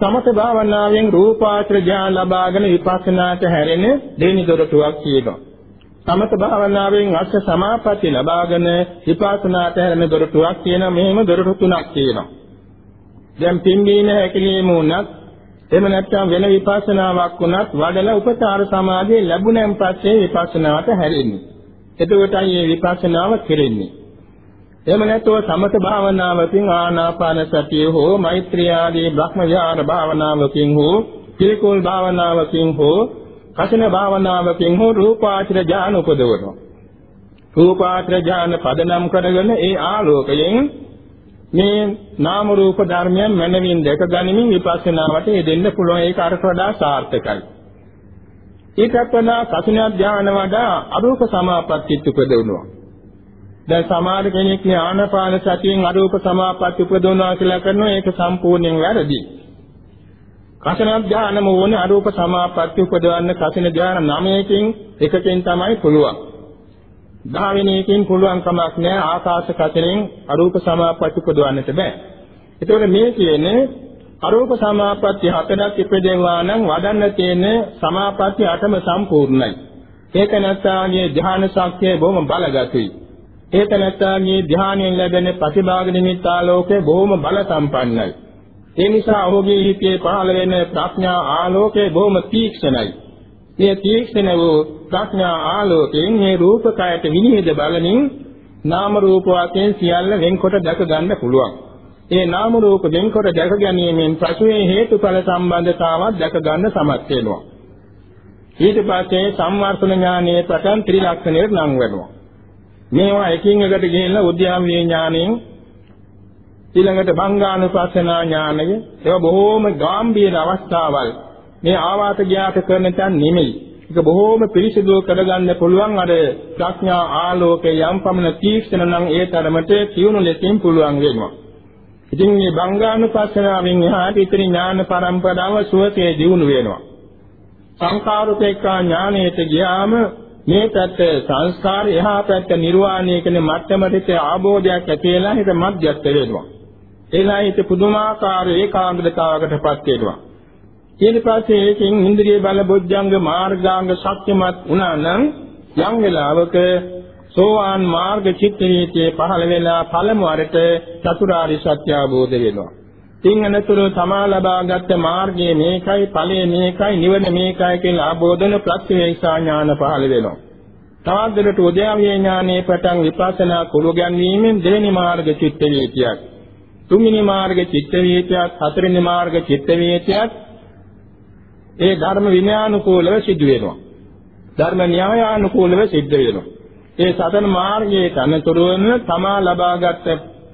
සමත භාවනාවෙන් රූපාචර ඥාන ලබාගෙන විපස්සනාට හැරෙන දෙවෙනි දොරටුවක් තියෙනවා. සමත භාවනාවෙන් අෂ්ඨ සමාපatti ලබාගෙන විපස්සනාට හැරෙන දොරටුවක් තියෙන මෙහෙම දොරටු තුනක් තියෙනවා. දැන් පින්බීන හැකිලිම උනත් එහෙම නැත්නම් වෙන විපස්සනාවක් වුණත් වඩලා උපචාර සමාධිය ලැබුණෙන් පස්සේ විපස්සනාවට හැරෙන්නේ. එතකොටයි මේ විපස්සනාව කෙරෙන්නේ. එහෙම නැත්නම් සමත භාවනාවකින් ආනාපාන සතිය හෝ මෛත්‍රී ආදී බ්‍රහ්ම විහාර භාවනාවකින් හෝ පිළිකුල් භාවනාවකින් හෝ කසින භාවනාවකින් හෝ රූපාචර ඥාන උපදවනවා. රූපාචර ඥාන පදනම් කරගෙන ඒ ආලෝකයෙන් මේ නාම රූප ධර්මයන් මනමින් දැක ගනිමින් විපස්සනාවට යෙදෙන්න පුළුවන් ඒක අරට වඩා සාර්ථකයි. ඊටත් වඩා කසින ඥාන වඩා අරූප සමාපත්තිත් උපදවනවා. දැන් සමහර කෙනෙක් නේ ආනාපාන සතියෙන් අරූප සමාපatti උපදවනවා කියලා කරනවා ඒක සම්පූර්ණයෙන් වැරදි. කසන ධානම ඕනේ අරූප සමාපatti උපදවන්න කසන ධාන 9කින් එකකින් තමයි පුළුවන්. 10 වෙනි එකකින් පුළුවන් කමක් නැහැ ආකාශ කසනෙන් අරූප සමාපatti උපදවන්නට බෑ. ඒතකොට මේ කියන්නේ අරූප සමාපatti හතරක් ඉපදෙනවා නම් වඩන්න තියෙන සමාපatti අටම සම්පූර්ණයි. ඒක නැත්තාගේ ධ්‍යාන ශක්තිය බොහොම බලගතුයි. ඒක නැත්තාගේ ධ්‍යානයෙන් ලැබෙන ප්‍රතිභාග නිමිත්තාලෝකේ බොහොම බල සම්පන්නයි. ඒ නිසා ඔහුගේ හිතේ පහළ වෙන ප්‍රඥා ආලෝකය බොහොම තීක්ෂණයි. මේ තීක්ෂණ වූ ප්‍රඥා ආලෝකයෙන් මේ රූපකයට විනිවිද බලමින් නාම රූප වශයෙන් සියල්ල වෙන්කොට දැක ගන්න පුළුවන්. ඒ නාම රූප වෙන්කොට දැක ගැනීමෙන් පසුවේ හේතුඵල සම්බන්ධතාවක් දැක ගන්න සමත් වෙනවා. ඊට පස්සේ සම්වර්ධන ඥානයේ ප්‍රකම් ත්‍රිලක්ෂණයට නම් වෙනවා. මේවා එකින් එකට ගිහිල්ලා උද්‍යාමයේ ඥාණයෙන් ඊළඟට බංගානුපස්සනා ඥානය. ඒවා බොහෝම ගැඹීර අවස්ථාවල්. මේ ආවාත ඥාත කරන තැන් නෙමෙයි. ඒක බොහෝම පිරිසිදු කරගන්න පුළුවන් අර ප්‍රඥා ආලෝකයේ යම් පමණ තීක්ෂණ නම් ඒ තරමට කියුණු ලෙසින් පුළුවන් වෙනවා. ඉතින් මේ බංගානුපස්සනාවෙන් එහාට ඉතින් ඥාන පරම්පරාව සුවසේ දියුණු වෙනවා. සංකාරුපේක්ඛා ඥානයට ගියාම මේ පැත්ත සංස්කාර එහා පැත්ත නිර්වාණය කියන මට්ටමට ආબોධයක් ඇති වෙලා හිත මධ්‍යස්ත වෙනවා. එලා හිත පුදුමාකාර ඒකාග්‍රතාවකටපත් වෙනවා. ඊට පස්සේ ඒකෙන් ඉන්ද්‍රිය බල බොජ්ජංග මාර්ගාංග ශක්තිමත් වුණා නම් යම් වෙලාවක සෝවාන් මාර්ග චිත්ත වීතියේ පහළ වෙලා පළමු වරට චතුරාර්ය සත්‍ය අවබෝධ වෙනවා. තින් අනතුරු තමා ලබාගත් මාර්ගයේ මේකයි ඵලයේ මේකයි නිවන මේකයි කියලා ආબોධන ප්‍රත්‍යවේක්ෂා ඥාන පහළ වෙනවා. තවත් දෙලට උද්‍යාවිය ඥානයේ පටන් විපස්සනා කුළු ගැන්වීමෙන් දෙවෙනි මාර්ග චිත්ත වීතියක් තුන්වෙනි මාර්ග චිත්ත වේතියත් හතරවෙනි මාර්ග චිත්ත වේතියත් ඒ ධර්ම විනයානුකූලව සිද්ධ වෙනවා. ධර්ම න්‍යායානුකූලව සිද්ධ වෙනවා. ඒ සතර මාර්ගයේ තනතුරුවන තමා ලබාගත්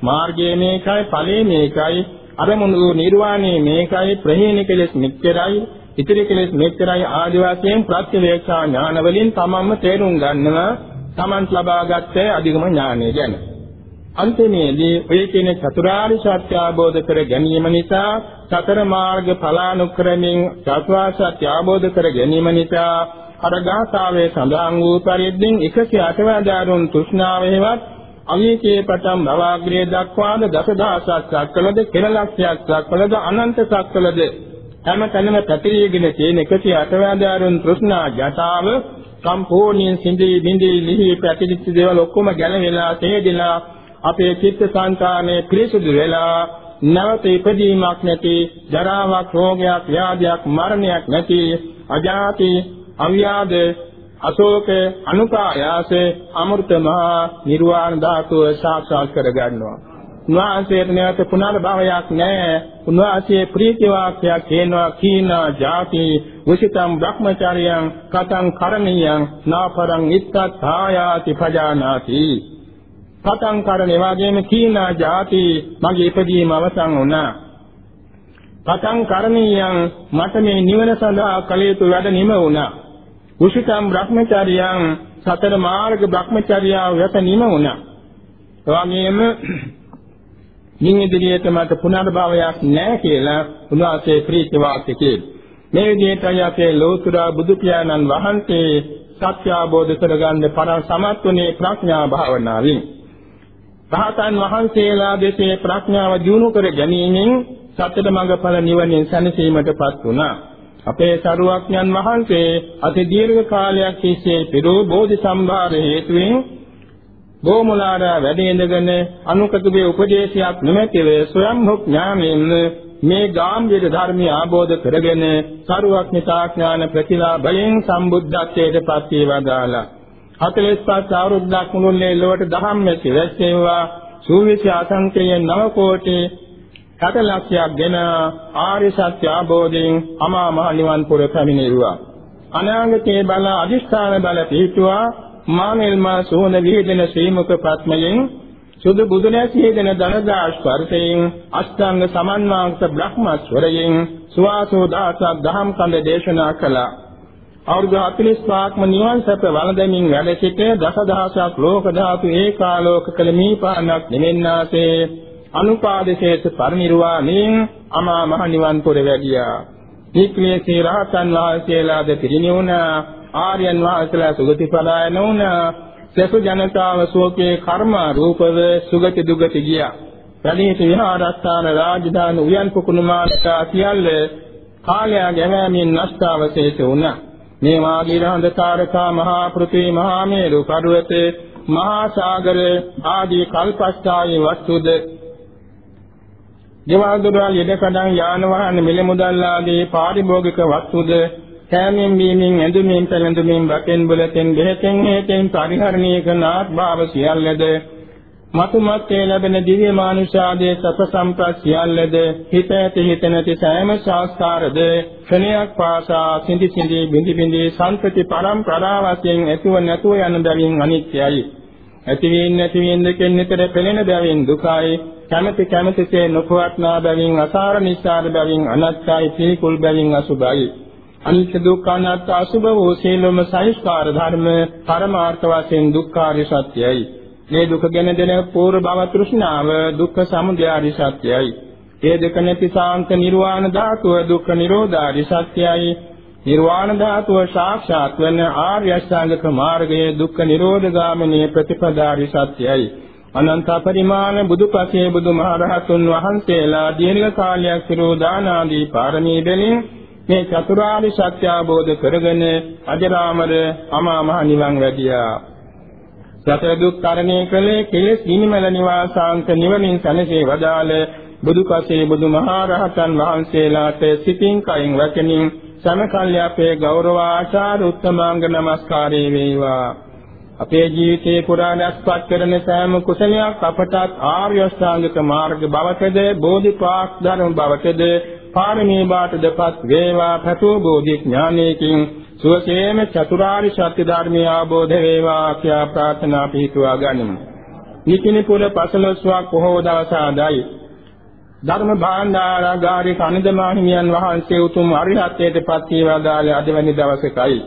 මාර්ගයේ මේකයි ඵලයේ මේකයි අරමුණු නිර්වාණය මේකයි ප්‍රහීන කෙලෙස් මෙච්චරයි ඉතිරි කෙලෙස් මෙච්චරයි ආදි වශයෙන් ප්‍රත්‍යවේක්ෂා ඥාන වලින් තමන්ම තේරුම් ගන්නවා තමන් ලබාගත් අධිගම ඥානය ගැන. අන්තිමේදී ඔය කියන චතුරාර්ය සත්‍ය අවබෝධ කර ගැනීම නිසා සතර මාර්ග ඵලානුක්‍රමෙන් චතුරාර්ය සත්‍ය අවබෝධ කර ගැනීම නිසා අර ගාථාවේ සඳහන් වූ පරිද්දෙන් 108 තෘෂ්ණාව හේවත් අවීකේ පටන් භවග්‍රේ දක්වාද දසදහසක් සක්වලද කෙලලක්ෂයක් සක්වලද අනන්ත සක්වලද හැම තැනම පැතිරීගෙන තියෙන 108 තෘෂ්ණා ජටාව සම්පූර්ණයෙන් සිඳී බිඳී ලිහි පැතිරිච්ච දේවල් ඔක්කොම ගැලවිලා තේදෙලා අපේ චිත්ත සංකානේ පිරිසුදු වෙලා නැවත ඉපදීමක් නැති ජරාවක් රෝගයක් ව්‍යාධියක් මරණයක් නැති අජාති අව්‍යාද අශෝක අනුපායාස අමෘත මහා නිර්වාණ ධාතුව සාක්ෂාත් කර ගන්නවා. උන්වහන්සේට නැවත පුනර්භවයක් නැහැ. උන්වහන්සේ ප්‍රීති වාක්‍යයක් කියනවා කීනා ಜಾති විසිතම් බ්‍රහ්මචාරියං කතං කරණියං නාපරං ඉත්තථායාති පජානාති. කතං කරණේ වගේම කීනා ಜಾති මගේ ඉපදීම අවසන් වුණා. කතං කරණියං මට මේ නිවන සඳහා කළ යුතු වැඩ නිම වුණා. කුසිතම් බ්‍රහ්මචාරියං සතර මාර්ග බ්‍රහ්මචර්යාව වෙත නිම වුණා. එවාගෙම මින් ඉදිරියට මට පුනර්භවයක් නැහැ කියලා උන්වහන්සේ ප්‍රීති වාක්‍ය කියනවා. මේ විදිහටයි අපේ ලෝතර බුදු පියාණන් වහන්සේ සත්‍ය අවබෝධ කරගන්න පරම සමත්වනේ ප්‍රඥා භාවනාවෙන්. රහතන් වහන්සේලා දෙසේ ප්‍රඥාව දියුණු කර ගැනීමෙන් සත්‍යද මඟඵල නිවනින් සැනසීමටපත් වුණා. අපේ සරුවක්ඥන් වහන්සේ අති දීර්ඝ කාලයක් තිස්සේ පිරෝ බෝධි සම්භාර හේතුවෙන් ගෝමුලාරා වැඩ ඉඳගෙන අනුකතුගේ උපදේශයක් නොමැතිව ස්වයං ඥානෙන් මේ ගාම්භීර ධර්මය ආબોධ කරගෙන සරුවක්ඥතා ඥාන ප්‍රතිලාභයෙන් සම්බුද්ධත්වයට පත් වේවදාලා 45 අවුරුද්දක් මුළුල්ලේ ලොවට දහම් මෙති වැස්සෙව්වා සූවිසි අසංකේය නව කෝටි 60 ලක්ෂයක් ගෙන ආර්ය සත්‍ය අවබෝධයෙන් අමා මහ නිවන් පුර පැමිණෙව්වා. අනාගතයේ බල අදිස්ථාන බල පිහිටුවා මානෙල්මා සෝන විහෙදෙන ශ්‍රීමුක පත්මයෙන් සුදු බුදුනැසියෙදෙන දනදා ස්පර්ශයෙන් අෂ්ටාංග සමන්වාංශ බ්‍රහ්මස්වරයෙන් සුවාසෝ දාසක් දහම් කඳ දේශනා කළා. අවුරුදු 45ක්ම නිවන් සැප වළඳමින් වැඩ සිට දසදහසක් ලෝක ධාතු ඒකාලෝක කළ මීපානක් නිමෙන්නාසේ අනුපාදශේෂ පරිනිර්වාණයෙන් අමා මහ නිවන් පුර වැඩියා. නික්ලේශී රහතන් වහන්සේලාද පිරිනිවුණා. ආර්යයන් වහන්සේලා සුගති පලායන වුණා. සසු ජනතාව සෝකේ කර්ම රූපව සුගති දුගති ගියා. පැලිහිට විහාරස්ථාන රාජධානි උයන් පුකුණු මාත්‍රා සියල්ල කාලය ගැවෑමෙන් නෂ්ටාවශේෂ වුණා. මේ වාගීර හඳකාරකා මහා පෘථිවි මහා මේරු පර්වත මහා සාගර ආදී කල්පස්ථායේ වස්තුද? ගෙවල් දොරවල් යෙදකඩම් යාන වාහන මිල මුදල් ආදී පාරිභෝගික වස්තුද? කෑමෙන් බීමෙන් ඇඳුමින් පැළඳුමින් බකෙන් බුලතෙන් ගෙහෙතෙන් හේතෙන් පරිහරණය කරන ආත්භාව සියල්ලද මතුමත්යේ ලැබෙන දිව්‍ය මානුෂාදී සප සම්පත් සියල්ලද හිත ඇති හිත නැති සෑම ශාස්ත්‍රාරද ක්ෂණයක් පාසා සිඳි සිඳි බිඳි බිඳි සංපති පරම්පරා වශයෙන් ඇතිව නැතුව යන බැවින් අනිත්‍යයි. ඇති වෙන්නේ නැති වෙන්නේ දෙකෙන් නිතර පෙළෙන බැවින් දුකයි. කැමැති කැමැතිසේ නොපවත්නා බැවින් අසාර නිස්සාර බැවින් අනත්තයි පිළිකුල් බැවින් අසුභයි අනිත්‍ය දුක්ඛ අනාත්ම අසුභ වූ සීලම සංස්කාර ධර්ම පරමාර්ථ වශයෙන් දුක්ඛාරිය සත්‍යයි. මේ දුක ගැන දෙන පූර්ව භව තෘෂ්ණාව දුක්ඛ සමුදයාරි සත්‍යයි ඒ දෙක නැති සාන්ත නිර්වාණ ධාතුව දුක්ඛ නිරෝධාරි සත්‍යයි නිර්වාණ ධාතුව සාක්ෂාත් වන ආර්ය අෂ්ටාංගික මාර්ගයේ දුක්ඛ නිරෝධ ගාමිනී ප්‍රතිපදාරි සත්‍යයි අනන්ත පරිමාණ බුදුපසේ බුදුමහරහතුන් වහන්සේලා දීර්ඝ කාලයක් සිරෝ දාන ආදී පාරමී බැලින් මේ චතුරාර්ය සත්‍ය අවබෝධ කරගෙන අජරාමර අමා මහ නිවන් වැඩියා. සතර දුක් තරණය කළේ කෙලෙස් නිමල නිවාසාන්ත නිවනින් සැනසී වදාළ බුදුපසේ බුදුමහරහතන් වහන්සේලාට සිතින් කයින් වචනින් සමකල්ය අපේ ගෞරව ආචාර උත්තමාංග නමස්කාරය වේවා. අපේ ජීවිතේ පුරා නැස්පත් කරන සෑම කුසලයක් අපටත් ආර්ය අෂ්ටාංගික මාර්ග බවතද බෝධිපාක් ධර්ම බවතද පාරමී බාටදපත් වේවා පැතෝ බෝධි ඥානයකින් සුවසේම චතුරාර්ය සත්‍ය ධර්මය අවබෝධ වේවා කියා ප්‍රාර්ථනා පිහිටුවා ගනිමු. නිතිනපුර පසළොස්වක් පොහොව දවස ආදායි ධර්ම භාණ්ඩාරාගාරික අනදමාහිමියන් වහන්සේ උතුම් අරිහත්ත්වයට පත් වේවා දාලේ අදවැනි දවසකයි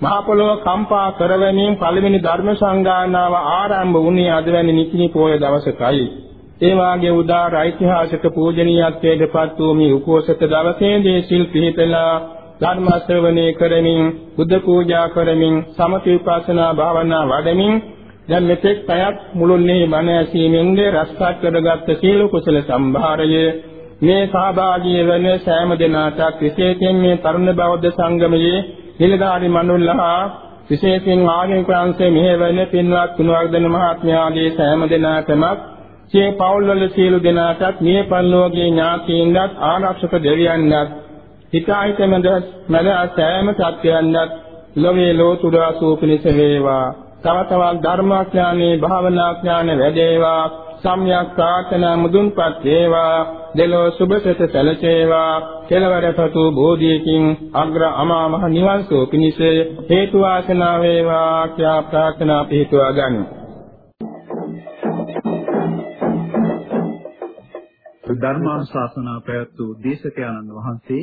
මහ පොළොව කම්පා කරවමින් පළවෙනි ධර්ම සංගායනාව ආරම්භ වුණේ අදවැනි නිකිණි පොය දවසකයි. ඒ වාගේ උදාර ඓතිහාසික පූජනීයත්වයට පත් වූ මේ උපෝසත දවසේදී සිල් පිළිපෙලා ධර්ම ශ්‍රවණය කරමින් බුද්ධ පූජා කරමින් සමථ විපස්සනා භාවනා වඩමින් දැන් මෙතෙක් පැයක් මුළුල්ලේ මන ඇසීමෙන්ද රසවත් කරගත් සීල කුසල සම්භාරය මේ සහභාගී වන සෑම දිනකට විශේෂයෙන් මේ තරුණ බෞද්ධ සංගමයේ නිලධාරි මනුල්ලහා විශේෂයෙන් ආගමික ප්‍රාංශයේ මෙහෙවන පින්වත් ගුණවර්ධන මහත්මයාගේ සෑම දිනකටම සිය පවුල්වල සියලු දෙනාටත් මේ පරිලෝකීය ඥාතීන්වත් ආරක්ෂක දෙවියන්වත් හිතාහිත මැද මැද සෑම සත්‍යයන්වත් ලෝකේ ලෝතුරා සූපිනිස වේවා. තව තවත් ධර්මාඥානේ භාවනාඥාන වැඩේවා. සම්‍යක් ප්‍රාර්ථනා මුදුන්පත් වේවා. දෙලෝ සුභසත සැලසේවා. කෙලවරපතු බෝධියකින් අග්‍ර අමා මහ නිවන් සෝ පිණිස හේතු වාසනා වේවා කියා ප්‍රාර්ථනා පිටුවා ගනිමු ධර්මානුශාසනා පැවැත් වූ දේශකයන්න් වහන්සේ